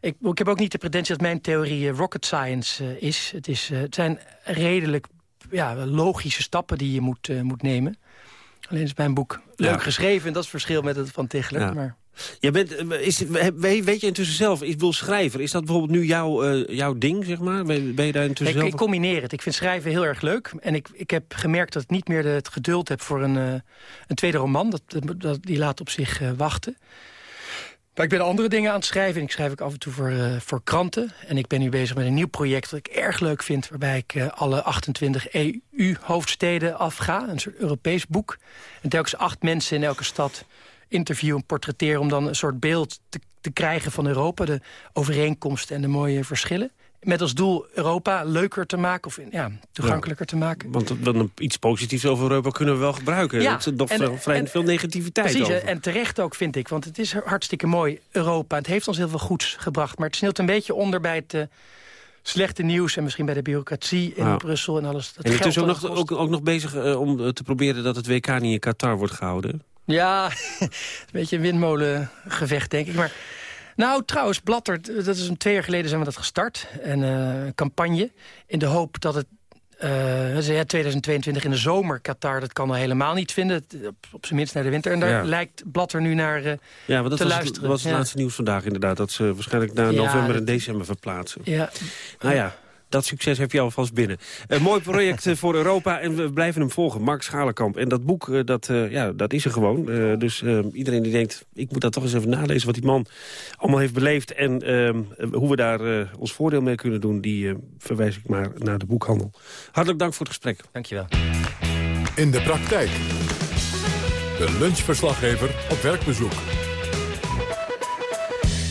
Ik, ik heb ook niet de pretentie dat mijn theorie rocket science is. Het, is het zijn redelijk ja, logische stappen die je moet, uh, moet nemen. Alleen is mijn boek leuk ja. geschreven en dat is het verschil met het van Tichelen. Ja. Maar... Je bent, is, weet je intussen zelf, ik wil schrijver, is dat bijvoorbeeld nu jouw, uh, jouw ding, zeg maar? Ben, ben je daar intussen ik, zelf... ik combineer het. Ik vind schrijven heel erg leuk. En ik, ik heb gemerkt dat ik niet meer het geduld heb voor een, uh, een tweede roman. Dat, dat, die laat op zich uh, wachten. Maar ik ben andere dingen aan het schrijven. En ik schrijf ook af en toe voor, uh, voor kranten. En ik ben nu bezig met een nieuw project dat ik erg leuk vind... waarbij ik uh, alle 28 EU-hoofdsteden afga. Een soort Europees boek. En telkens acht mensen in elke stad interview en portretteer... om dan een soort beeld te, te krijgen van Europa. De overeenkomsten en de mooie verschillen. Met als doel Europa leuker te maken of ja, toegankelijker te maken. Want, want iets positiefs over Europa kunnen we wel gebruiken. Ja, er is nog en, vrij veel negativiteit precies, over. en terecht ook vind ik. Want het is hartstikke mooi, Europa. Het heeft ons heel veel goeds gebracht. Maar het sneeuwt een beetje onder bij het... Uh, slechte nieuws en misschien bij de bureaucratie in. Brussel en alles. Dat en intussen ook nog, ook, ook nog bezig uh, om te proberen dat het WK niet in Qatar wordt gehouden. Ja, <laughs> een beetje een windmolengevecht denk ik. Maar nou, trouwens, Blatter, dat is een twee jaar geleden zijn we dat gestart. En, uh, een campagne in de hoop dat het... Uh, 2022 in de zomer, Qatar, dat kan er helemaal niet vinden. Op, op zijn minst naar de winter. En daar ja. lijkt Blatter nu naar uh, ja, want dat te was luisteren. dat was het ja. laatste nieuws vandaag inderdaad. Dat ze waarschijnlijk naar Ja, november en december verplaatsen. Ja. Nou ja, dat succes heb je alvast binnen. Een mooi project eh, voor Europa en we blijven hem volgen. Mark Schalenkamp. En dat boek, eh, dat, eh, ja, dat is er gewoon. Eh, dus eh, iedereen die denkt, ik moet dat toch eens even nalezen... wat die man allemaal heeft beleefd... en eh, hoe we daar eh, ons voordeel mee kunnen doen... die eh, verwijs ik maar naar de boekhandel. Hartelijk dank voor het gesprek. Dankjewel. In de praktijk. De lunchverslaggever op werkbezoek.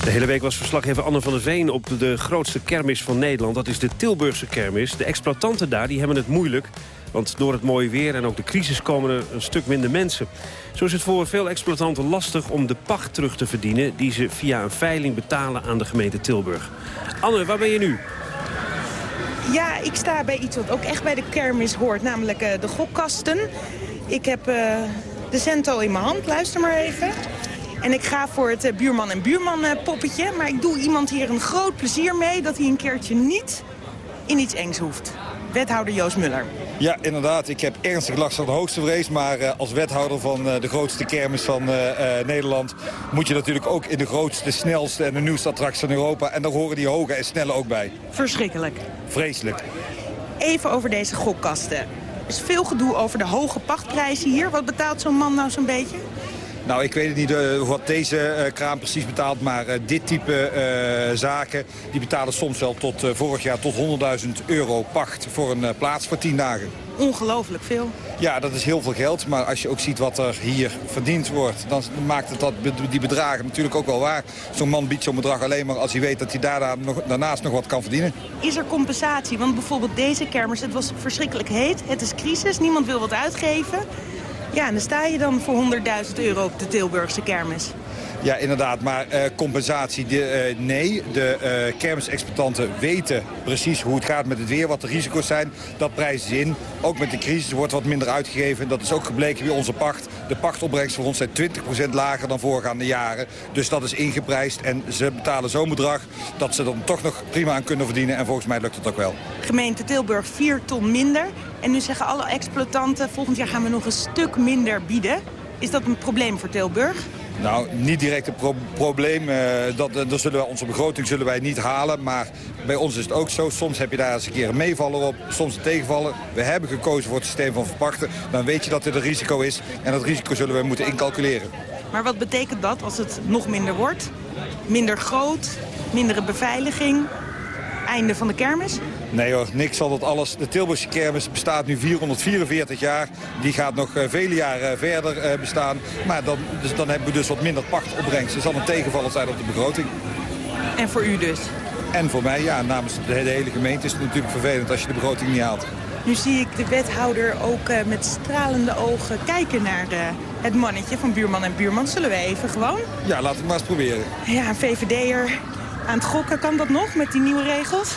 De hele week was verslaggever Anne van der Veen op de grootste kermis van Nederland. Dat is de Tilburgse kermis. De exploitanten daar die hebben het moeilijk. Want door het mooie weer en ook de crisis komen er een stuk minder mensen. Zo is het voor veel exploitanten lastig om de pacht terug te verdienen... die ze via een veiling betalen aan de gemeente Tilburg. Anne, waar ben je nu? Ja, ik sta bij iets wat ook echt bij de kermis hoort, namelijk uh, de gokkasten. Ik heb uh, de cento in mijn hand, luister maar even. En ik ga voor het uh, buurman en buurman poppetje. Maar ik doe iemand hier een groot plezier mee dat hij een keertje niet in iets engs hoeft. Wethouder Joost Muller. Ja, inderdaad. Ik heb ernstig last van de hoogste vrees. Maar uh, als wethouder van uh, de grootste kermis van uh, Nederland... moet je natuurlijk ook in de grootste, snelste en de nieuwste attractie van Europa. En daar horen die hoge en snelle ook bij. Verschrikkelijk. Vreselijk. Even over deze gokkasten. Er is veel gedoe over de hoge pachtprijzen hier. Wat betaalt zo'n man nou zo'n beetje? Nou, ik weet het niet uh, wat deze uh, kraam precies betaalt, maar uh, dit type zaken... die betalen soms wel tot vorig jaar tot 100.000 euro pacht voor een plaats voor 10 dagen. Ongelooflijk veel. Ja, dat is heel veel geld. Maar als je ook ziet wat er hier verdiend wordt... dan maakt het dat, die bedragen natuurlijk ook wel waar. Zo'n man biedt zo'n bedrag alleen maar als hij weet dat hij daarna nog, daarnaast nog wat kan verdienen. Is er compensatie? Want bijvoorbeeld deze kermis, het was verschrikkelijk heet. Het is crisis, niemand wil wat uitgeven. Ja, en dan sta je dan voor 100.000 euro op de Tilburgse kermis. Ja, inderdaad. Maar uh, compensatie, de, uh, nee. De uh, kermisexploitanten weten precies hoe het gaat met het weer, wat de risico's zijn. Dat prijzen ze in. Ook met de crisis wordt wat minder uitgegeven. Dat is ook gebleken bij onze pacht. De pachtopbrengst voor ons zijn 20% lager dan voorgaande jaren. Dus dat is ingeprijsd. En ze betalen zo'n bedrag dat ze dan toch nog prima aan kunnen verdienen. En volgens mij lukt het ook wel. Gemeente Tilburg 4 ton minder. En nu zeggen alle exploitanten, volgend jaar gaan we nog een stuk minder bieden. Is dat een probleem voor Tilburg? Nou, niet direct een pro probleem. Uh, dat, dat zullen we, onze begroting zullen wij niet halen. Maar bij ons is het ook zo. Soms heb je daar eens een keer een meevaller op, soms een tegenvaller. We hebben gekozen voor het systeem van verpachten. Dan weet je dat dit een risico is. En dat risico zullen we moeten incalculeren. Maar wat betekent dat als het nog minder wordt? Minder groot, mindere beveiliging, einde van de kermis? Nee hoor, niks zal dat alles. De Tilburgse kermis bestaat nu 444 jaar. Die gaat nog uh, vele jaren verder uh, bestaan. Maar dan, dus dan hebben we dus wat minder pachtopbrengst. Er zal een tegenvaller zijn op de begroting. En voor u dus? En voor mij, ja. Namens de, de hele gemeente is het natuurlijk vervelend als je de begroting niet haalt. Nu zie ik de wethouder ook uh, met stralende ogen kijken naar het mannetje van buurman en buurman. Zullen we even gewoon? Ja, laten we het maar eens proberen. Ja, een VVD'er aan het gokken. Kan dat nog met die nieuwe regels?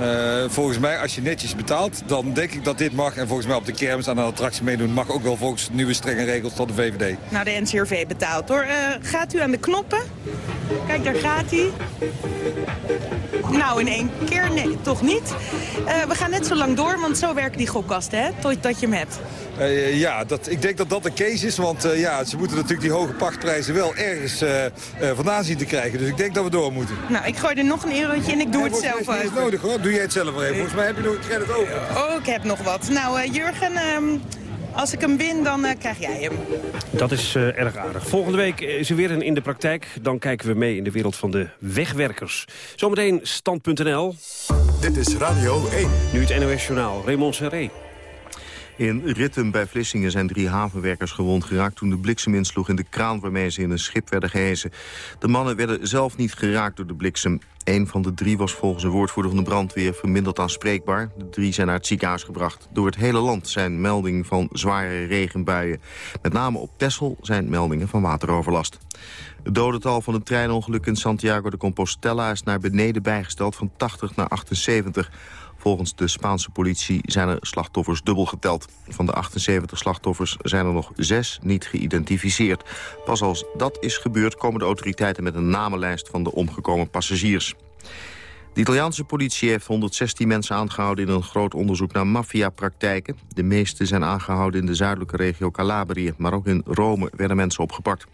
Uh, volgens mij, als je netjes betaalt, dan denk ik dat dit mag. En volgens mij op de kermis aan een attractie meedoen mag ook wel volgens nieuwe strenge regels tot de VVD. Nou, de NCRV betaalt hoor. Uh, gaat u aan de knoppen? Kijk, daar gaat hij. Nou, in één keer? Nee, toch niet. Uh, we gaan net zo lang door, want zo werken die gokkasten, hè? Totdat je hem hebt. Uh, ja, dat, ik denk dat dat een case is, want uh, ja, ze moeten natuurlijk die hoge pachtprijzen wel ergens vandaan zien te krijgen. Dus ik denk dat we door moeten. Nou, ik gooi er nog een eurotje en ik doe nee, het zelf uit. Dat is nodig hoor, doe jij het zelf even. Volgens mij heb je nog een credit over. Oh, ik heb nog wat. Nou, Jurgen... Um, als ik hem win, dan uh, krijg jij hem. Dat is uh, erg aardig. Volgende week is er weer een in de praktijk. Dan kijken we mee in de wereld van de wegwerkers. Zometeen stand.nl. Dit is Radio 1. Nu het NOS Journaal. Raymond Serré. In Ritten bij Vlissingen zijn drie havenwerkers gewond geraakt... toen de bliksem insloeg in de kraan waarmee ze in een schip werden gehezen. De mannen werden zelf niet geraakt door de bliksem. Een van de drie was volgens een woordvoerder van de brandweer verminderd aanspreekbaar. De drie zijn naar het ziekenhuis gebracht. Door het hele land zijn meldingen van zware regenbuien. Met name op Texel zijn meldingen van wateroverlast. Het dodental van het treinongeluk in Santiago de Compostela is naar beneden bijgesteld van 80 naar 78. Volgens de Spaanse politie zijn er slachtoffers dubbel geteld. Van de 78 slachtoffers zijn er nog zes niet geïdentificeerd. Pas als dat is gebeurd komen de autoriteiten met een namenlijst van de omgekomen passagiers. De Italiaanse politie heeft 116 mensen aangehouden in een groot onderzoek naar maffiapraktijken. De meeste zijn aangehouden in de zuidelijke regio Calabrië, maar ook in Rome werden mensen opgepakt.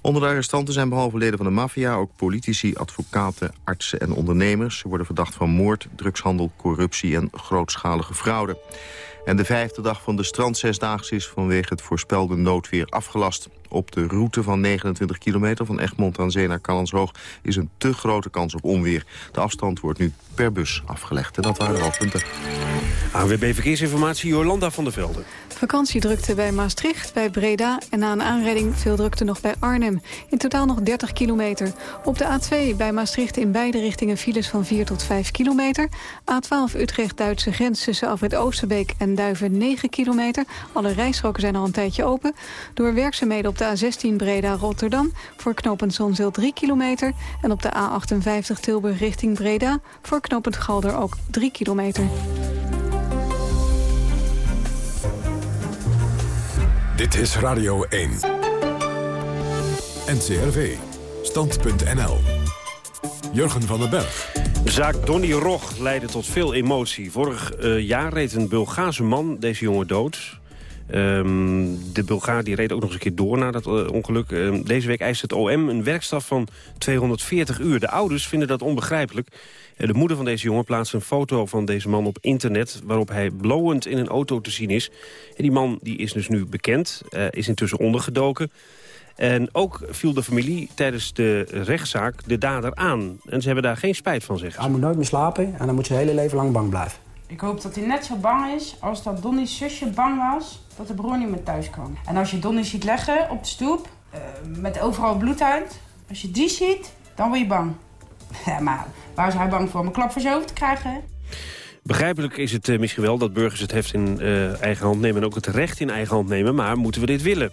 Onder de arrestanten zijn behalve leden van de maffia ook politici, advocaten, artsen en ondernemers. Ze worden verdacht van moord, drugshandel, corruptie en grootschalige fraude. En de vijfde dag van de strandzesdaagse is vanwege het voorspelde noodweer afgelast. Op de route van 29 kilometer van Egmond aan Zee naar Calenshoog is een te grote kans op onweer. De afstand wordt nu per bus afgelegd. En dat waren de hoofdpunten. ANWB Verkeersinformatie, Jolanda van der Velde. Vakantiedrukte bij Maastricht, bij Breda en na een aanrijding veel drukte nog bij Arnhem. In totaal nog 30 kilometer. Op de A2 bij Maastricht in beide richtingen files van 4 tot 5 kilometer. A12 Utrecht-Duitse grens tussen Afrit Oosterbeek en Duiven 9 kilometer. Alle rijstroken zijn al een tijdje open. Door werkzaamheden op de A16 Breda-Rotterdam voor knooppunt Zonzeel 3 kilometer. En op de A58 Tilburg richting Breda voor knooppunt Galder ook 3 kilometer. Dit is Radio 1. NCRV. Stand.nl. Jurgen van den Berg. De zaak Donny Rog leidde tot veel emotie. Vorig uh, jaar reed een Bulgaarse man deze jongen dood. Um, de Bulgaar die reed ook nog eens een keer door na dat uh, ongeluk. Uh, deze week eist het OM een werkstraf van 240 uur. De ouders vinden dat onbegrijpelijk. De moeder van deze jongen plaatst een foto van deze man op internet... waarop hij blowend in een auto te zien is. En die man die is dus nu bekend, uh, is intussen ondergedoken. En ook viel de familie tijdens de rechtszaak de dader aan. En ze hebben daar geen spijt van, zeggen Hij moet nooit meer slapen en dan moet zijn hele leven lang bang blijven. Ik hoop dat hij net zo bang is als dat Donnie's zusje bang was... dat de broer niet meer thuis kwam. En als je Donnie ziet leggen op de stoep, uh, met overal bloed uit... als je die ziet, dan word je bang. <laughs> Ja, maar waar is hij bang voor? Om een klap voor zijn te krijgen? Begrijpelijk is het uh, misschien wel dat burgers het heft in uh, eigen hand nemen... en ook het recht in eigen hand nemen, maar moeten we dit willen?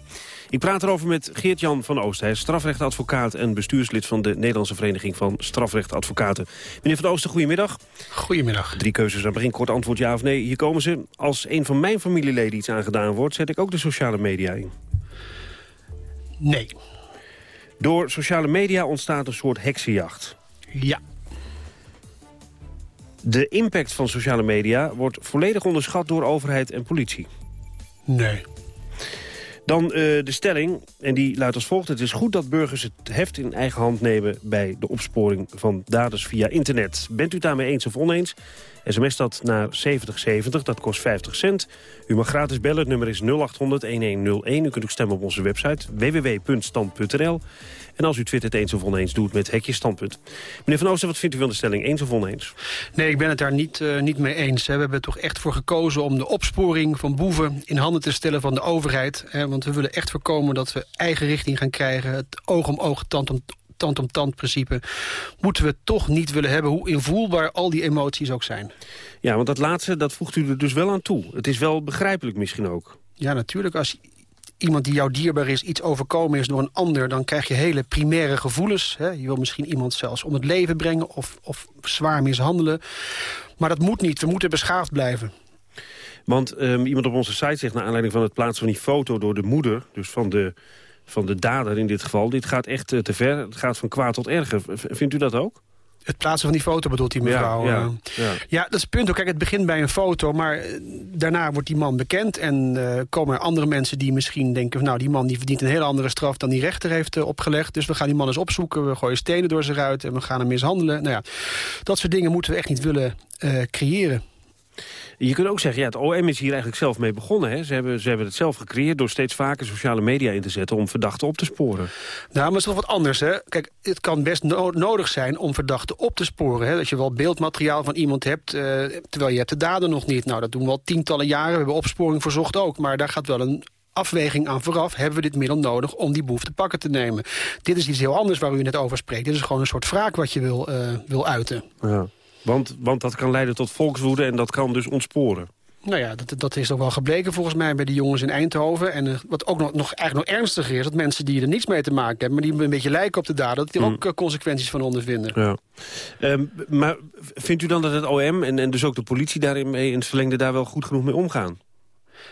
Ik praat erover met Geert-Jan van Oost. Hij is strafrechtadvocaat en bestuurslid van de Nederlandse Vereniging van Strafrechtadvocaten. Meneer van Oosten, goedemiddag. Goedemiddag. Drie keuzes aan het begin, kort antwoord ja of nee. Hier komen ze. Als een van mijn familieleden iets aangedaan wordt, zet ik ook de sociale media in. Nee. Door sociale media ontstaat een soort heksenjacht. Ja. De impact van sociale media wordt volledig onderschat door overheid en politie. Nee. Dan uh, de stelling, en die luidt als volgt. Het is goed dat burgers het heft in eigen hand nemen... bij de opsporing van daders via internet. Bent u daarmee eens of oneens? SMS dat naar 7070, dat kost 50 cent. U mag gratis bellen, het nummer is 0800-1101. U kunt ook stemmen op onze website www.stand.nl. En als u twittert eens of oneens, doe het met hekje standpunt. Meneer Van Oosten, wat vindt u van de stelling? Eens of oneens? Nee, ik ben het daar niet, uh, niet mee eens. Hè. We hebben er toch echt voor gekozen om de opsporing van boeven... in handen te stellen van de overheid. Hè, want we willen echt voorkomen dat we eigen richting gaan krijgen. Het oog om oog, tand om tand om tand principe moeten we toch niet willen hebben... hoe invoelbaar al die emoties ook zijn. Ja, want dat laatste, dat voegt u er dus wel aan toe. Het is wel begrijpelijk misschien ook. Ja, natuurlijk. Als iemand die jou dierbaar is iets overkomen is door een ander... dan krijg je hele primaire gevoelens. Hè? Je wil misschien iemand zelfs om het leven brengen of, of zwaar mishandelen. Maar dat moet niet. We moeten beschaafd blijven. Want um, iemand op onze site zegt... naar aanleiding van het plaatsen van die foto door de moeder... dus van de, van de dader in dit geval... dit gaat echt uh, te ver. Het gaat van kwaad tot erger. Vindt u dat ook? Het plaatsen van die foto bedoelt die mevrouw. Ja, ja, ja. dat is het punt ook. Kijk, het begint bij een foto, maar daarna wordt die man bekend... en uh, komen er andere mensen die misschien denken... Van, nou, die man die verdient een hele andere straf dan die rechter heeft uh, opgelegd. Dus we gaan die man eens opzoeken, we gooien stenen door zijn ruit... en we gaan hem mishandelen. Nou ja, dat soort dingen moeten we echt niet willen uh, creëren. Je kunt ook zeggen, ja, het OM is hier eigenlijk zelf mee begonnen. Hè? Ze, hebben, ze hebben het zelf gecreëerd door steeds vaker sociale media in te zetten... om verdachten op te sporen. Nou, maar het is nog wat anders. Hè? Kijk, het kan best no nodig zijn om verdachten op te sporen. Hè? Dat je wel beeldmateriaal van iemand hebt, uh, terwijl je hebt de dader nog niet. Nou, dat doen we al tientallen jaren. We hebben opsporing verzocht ook. Maar daar gaat wel een afweging aan vooraf. Hebben we dit middel nodig om die boef te pakken te nemen? Dit is iets heel anders waar u net over spreekt. Dit is gewoon een soort wraak wat je wil, uh, wil uiten. Ja. Want, want dat kan leiden tot volkswoede en dat kan dus ontsporen. Nou ja, dat, dat is toch wel gebleken volgens mij bij de jongens in Eindhoven. En uh, wat ook nog, nog, eigenlijk nog ernstiger is... dat mensen die er niets mee te maken hebben... maar die een beetje lijken op de dader... dat die er mm. ook uh, consequenties van ondervinden. Ja. Um, maar vindt u dan dat het OM en, en dus ook de politie daarin mee in het verlengde... daar wel goed genoeg mee omgaan?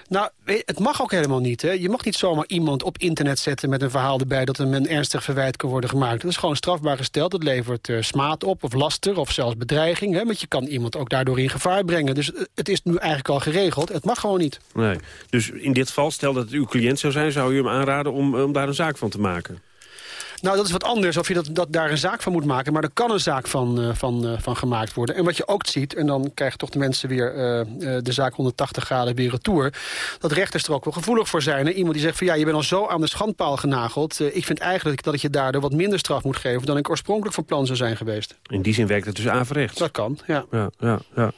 Nou, het mag ook helemaal niet. Hè? Je mag niet zomaar iemand op internet zetten met een verhaal erbij... dat hem een ernstig verwijt kan worden gemaakt. Dat is gewoon strafbaar gesteld. Dat levert uh, smaad op of laster of zelfs bedreiging. Hè? Want je kan iemand ook daardoor in gevaar brengen. Dus het is nu eigenlijk al geregeld. Het mag gewoon niet. Nee. Dus in dit geval, stel dat het uw cliënt zou zijn... zou u hem aanraden om, om daar een zaak van te maken? Nou, dat is wat anders of je dat, dat daar een zaak van moet maken. Maar er kan een zaak van, uh, van, uh, van gemaakt worden. En wat je ook ziet, en dan krijgen toch de mensen weer uh, de zaak 180 graden weer retour... dat rechters er ook wel gevoelig voor zijn. Hè? Iemand die zegt van ja, je bent al zo aan de schandpaal genageld. ik vind eigenlijk dat je daardoor wat minder straf moet geven... dan ik oorspronkelijk van plan zou zijn geweest. In die zin werkt het dus averechts. Dat kan, ja. Ja, ja, ja.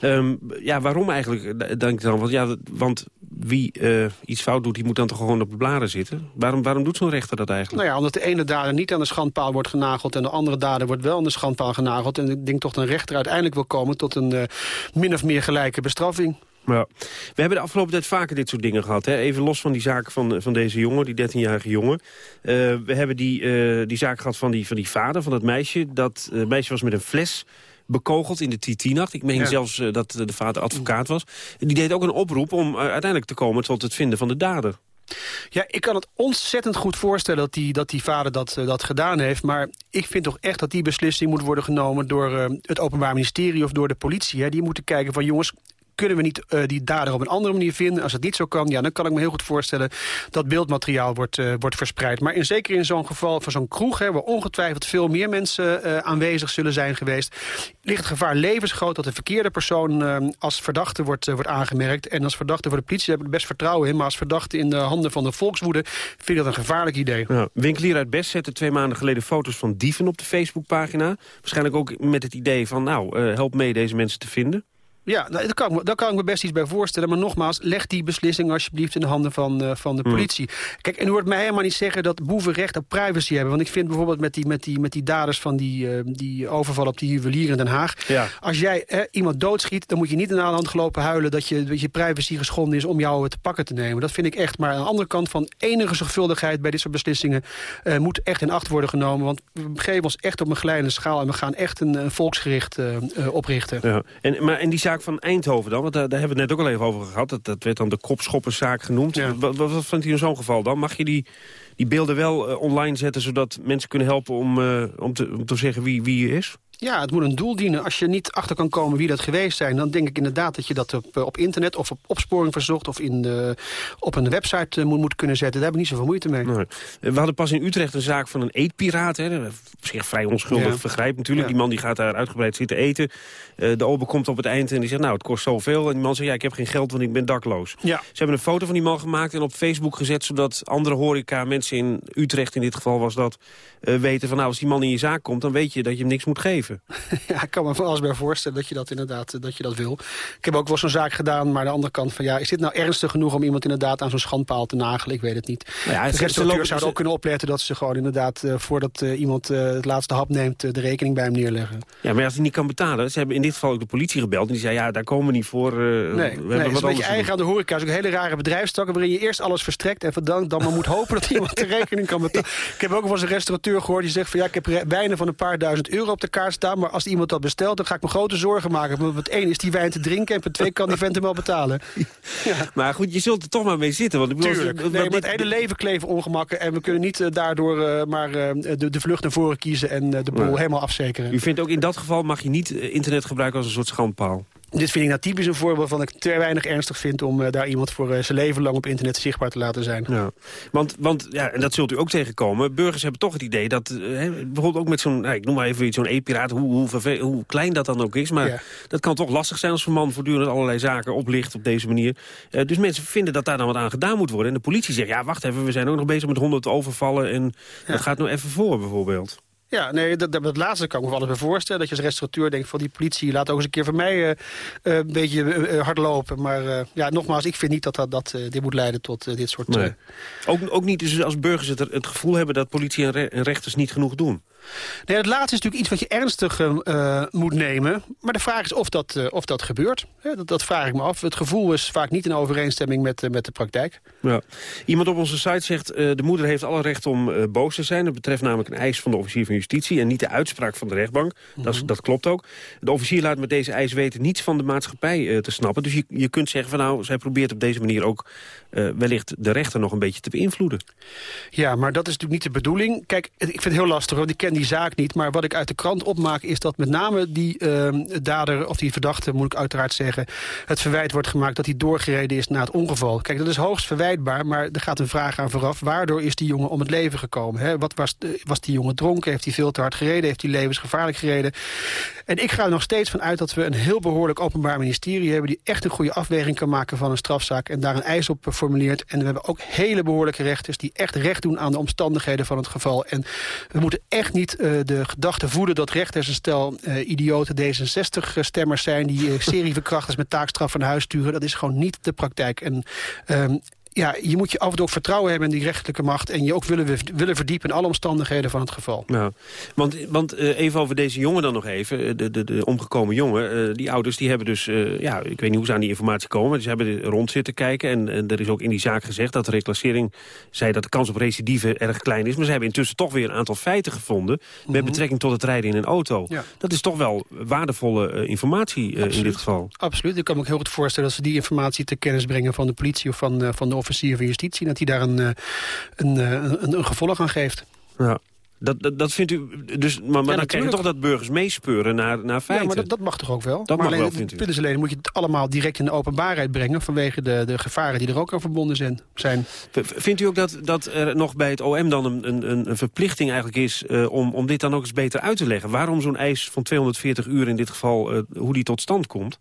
Um, ja, waarom eigenlijk, denk ik dan? Want, ja, want wie uh, iets fout doet, die moet dan toch gewoon op de bladen zitten? Waarom, waarom doet zo'n rechter dat eigenlijk? Nou ja, omdat de ene dader niet aan de schandpaal wordt genageld... en de andere dader wordt wel aan de schandpaal genageld. En ik denk toch dat een rechter uiteindelijk wil komen... tot een uh, min of meer gelijke bestraffing. Ja. We hebben de afgelopen tijd vaker dit soort dingen gehad. Hè? Even los van die zaak van, van deze jongen, die 13-jarige jongen. Uh, we hebben die, die zaak gehad van die, van die vader, van dat meisje. Dat meisje was met een fles bekogeld in de TT-nacht. Ik meen ja. zelfs uh, dat de vader advocaat was. Die deed ook een oproep om uh, uiteindelijk te komen tot het vinden van de dader. Ja, ik kan het ontzettend goed voorstellen dat die, dat die vader dat, uh, dat gedaan heeft. Maar ik vind toch echt dat die beslissing moet worden genomen... door het Openbaar Ministerie of door de politie. Hè. Die moeten kijken van jongens, kunnen we niet uh, die dader op een andere manier vinden? Als het niet zo kan, ja, dan kan ik me heel goed voorstellen... dat beeldmateriaal wordt, uh, wordt verspreid. Maar in, zeker in zo'n geval van zo'n kroeg... Hè, waar ongetwijfeld veel meer mensen uh, aanwezig zullen zijn geweest... ligt het gevaar levensgroot dat de verkeerde persoon als verdachte wordt, wordt aangemerkt. En als verdachte voor de politie heb ik best vertrouwen in... maar als verdachte in de handen van de volkswoede vind ik dat een gevaarlijk idee. Ja, winkelier uit Best zette twee maanden geleden foto's van dieven op de Facebookpagina. Waarschijnlijk ook met het idee van, nou, help mee deze mensen te vinden. Ja, nou, daar, kan ik, daar kan ik me best iets bij voorstellen. Maar nogmaals, leg die beslissing alsjeblieft in de handen van, uh, van de politie. Hmm. Kijk, en u hoort mij helemaal niet zeggen dat boeven recht op privacy hebben. Want ik vind bijvoorbeeld met die, met die, met die daders van die, uh, die overval op die juwelier in Den Haag. Ja. Als jij eh, iemand doodschiet, dan moet je niet in de hand gelopen huilen... Dat je, dat je privacy geschonden is om jou te pakken te nemen. Dat vind ik echt. Maar aan de andere kant van enige zorgvuldigheid bij dit soort beslissingen... Uh, moet echt in acht worden genomen. Want we begeven ons echt op een kleine schaal... en we gaan echt een, een volksgericht oprichten. Ja. En, maar en die zaak van Eindhoven dan? Want daar, daar, hebben we het net ook al even over gehad. Dat, dat werd dan de kopschopperszaak genoemd. Ja. Wat, wat, wat vindt u in zo'n geval dan? Mag je die, die beelden wel uh, online zetten... zodat mensen kunnen helpen om, uh, om, te, om te zeggen wie, wie je is? Ja, het moet een doel dienen. Als je niet achter kan komen wie dat geweest zijn... dan denk ik inderdaad dat je dat op, op internet of op opsporing verzocht... of in op een website moet, moet kunnen zetten. Daar heb ik niet zoveel moeite mee. Nee. We hadden pas in Utrecht een zaak van een eetpiraat. Hè. Op zich vrij onschuldig ja. vergrijp natuurlijk. Ja. Die man die gaat daar uitgebreid zitten eten. Uh, de ober komt op het eind en die zegt, nou, het kost zoveel. En die man zegt, ja, ik heb geen geld, want ik ben dakloos. Ja. Ze hebben een foto van die man gemaakt en op Facebook gezet... zodat andere horeca, mensen in Utrecht in dit geval was dat... Weten van, nou, als die man in je zaak komt... dan weet je dat je hem niks moet geven. <laughs> Ja, ik kan me van alles bij voorstellen dat je dat inderdaad dat je dat wil. Ik heb ook wel zo'n zaak gedaan, maar aan de andere kant van... ja, is dit nou ernstig genoeg om iemand inderdaad aan zo'n schandpaal te nagelen? Ik weet het niet. Nou ja, de restaurateur zou ook kunnen opletten dat ze gewoon inderdaad... Uh, voordat uh, iemand uh, het laatste hap neemt, de rekening bij hem neerleggen. Ja, maar als hij niet kan betalen... ze hebben in dit geval ook de politie gebeld en die zei... ja, daar komen we niet voor. nee, we nee, het is een beetje eigen aan de horeca. Het is ook een hele rare bedrijfstakken... waarin je eerst alles verstrekt en verdankt... dan maar moet <laughs> hopen dat iemand de rekening kan betalen. <laughs> Ik heb ook wel eens een restaurateur gehoord die zegt van... ja, ik heb wijnen van een paar duizend euro op de kaart staan... maar als iemand dat bestelt, dan ga ik me grote zorgen maken. Want punt één is die wijn te drinken... en punt twee kan die vent hem wel betalen. <laughs> Ja. Maar goed, je zult er toch maar mee zitten. Want ik bedoel, Tuurlijk. Nee, het hele leven kleven ongemakken... en we kunnen niet uh, daardoor uh, maar uh, de, de vlucht naar voren kiezen... en de boel ja. helemaal afzekeren. U vindt ook in dat geval mag je niet internet gebruiken als een soort schandpaal? Dit vind ik nou typisch een voorbeeld van dat ik te weinig ernstig vind... om uh, daar iemand voor uh, zijn leven lang op internet zichtbaar te laten zijn. Ja. Want, want ja, en dat zult u ook tegenkomen. Burgers hebben toch het idee dat, uh, bijvoorbeeld ook met zo'n... Nou, ik noem maar even iets, zo'n e-piraat, hoe, hoe, hoe, klein dat dan ook is. Maar ja. dat kan toch lastig zijn als een man voortdurend allerlei zaken oplicht op deze manier. dus mensen vinden dat daar dan wat aan gedaan moet worden. En de politie zegt, ja, wacht even, we zijn ook nog bezig met honderd overvallen... en ja. dat gaat nou even voor, bijvoorbeeld. Ja, nee, dat, dat, dat, laatste kan ik me wel eens bij voorstellen. Dat je als restaurateur denkt van die politie... laat ook eens een keer voor mij uh, uh, een beetje uh, hard lopen. Maar ja, nogmaals, ik vind niet dat, dat, dat dit moet leiden tot dit soort... Nee. Ook, ook niet dus als burgers het, het gevoel hebben... dat politie en, re en rechters niet genoeg doen. Nee, het laatste is natuurlijk iets wat je ernstig uh, moet nemen. Maar de vraag is of dat, uh, of dat gebeurt. Ja, dat, dat, vraag ik me af. Het gevoel is vaak niet in overeenstemming met, uh, met de praktijk. Ja. Iemand op onze site zegt... de moeder heeft alle recht om boos te zijn. Dat betreft namelijk een eis van de officier van justitie... en niet de uitspraak van de rechtbank. Mm dat, is, dat, klopt ook. De officier laat met deze eis weten niets van de maatschappij te snappen. Dus je, je kunt zeggen van nou, zij probeert op deze manier ook... wellicht de rechter nog een beetje te beïnvloeden. Ja, maar dat is natuurlijk niet de bedoeling. Kijk, ik vind het heel lastig hoor. Die ken die zaak niet, maar wat ik uit de krant opmaak... is dat met name die ehm, dader, of die verdachte, moet ik uiteraard zeggen... het verwijt wordt gemaakt dat hij doorgereden is na het ongeval. Kijk, dat is hoogst verwijtbaar, maar er gaat een vraag aan vooraf. Waardoor is die jongen om het leven gekomen? Hè? Wat was, was die jongen dronken? Heeft hij veel te hard gereden? Heeft hij levensgevaarlijk gereden? En ik ga er nog steeds van uit dat we een heel behoorlijk openbaar ministerie hebben... die echt een goede afweging kan maken van een strafzaak... en daar een eis op formuleert. En we hebben ook hele behoorlijke rechters... die echt recht doen aan de omstandigheden van het geval. En we moeten echt niet uh, de gedachte voeden dat rechters een stel uh, idiote D66-stemmers zijn... die uh, serieverkrachters met taakstraf van huis sturen. Dat is gewoon niet de praktijk. En um, ja, je moet je af en toe ook vertrouwen hebben in die rechterlijke macht... en je ook willen, willen verdiepen in alle omstandigheden van het geval. Ja, want want uh, even over deze jongen dan nog even, de, de, de omgekomen jongen. Uh, die ouders die hebben dus, ja, ik weet niet hoe ze aan die informatie komen... maar ze hebben rond zitten kijken en, en er is ook in die zaak gezegd... dat de reclassering zei dat de kans op recidive erg klein is... maar ze hebben intussen toch weer een aantal feiten gevonden... Mm -hmm. met betrekking tot het rijden in een auto. Ja. Dat is toch wel waardevolle informatie in dit geval. Absoluut, ik kan me ook heel goed voorstellen... dat ze die informatie te kennis brengen van de politie of van, van de officier van justitie... dat hij daar een, een, een, een gevolg aan geeft. Ja. Dat, dat, dat vindt u... Dus, maar maar ja, dan krijg je toch dat burgers meespeuren naar, naar feiten. Ja, maar dat, dat mag toch ook wel? Dat maar mag alleen, wel, vindt? Het alleen moet je het allemaal direct in de openbaarheid brengen... vanwege de, de gevaren die er ook aan verbonden zijn. zijn. Vindt u ook dat, dat er nog bij het OM dan een, een, een verplichting eigenlijk is... Uh, om, om dit dan ook eens beter uit te leggen? Waarom zo'n eis van 240 uur in dit geval, uh, hoe die tot stand komt?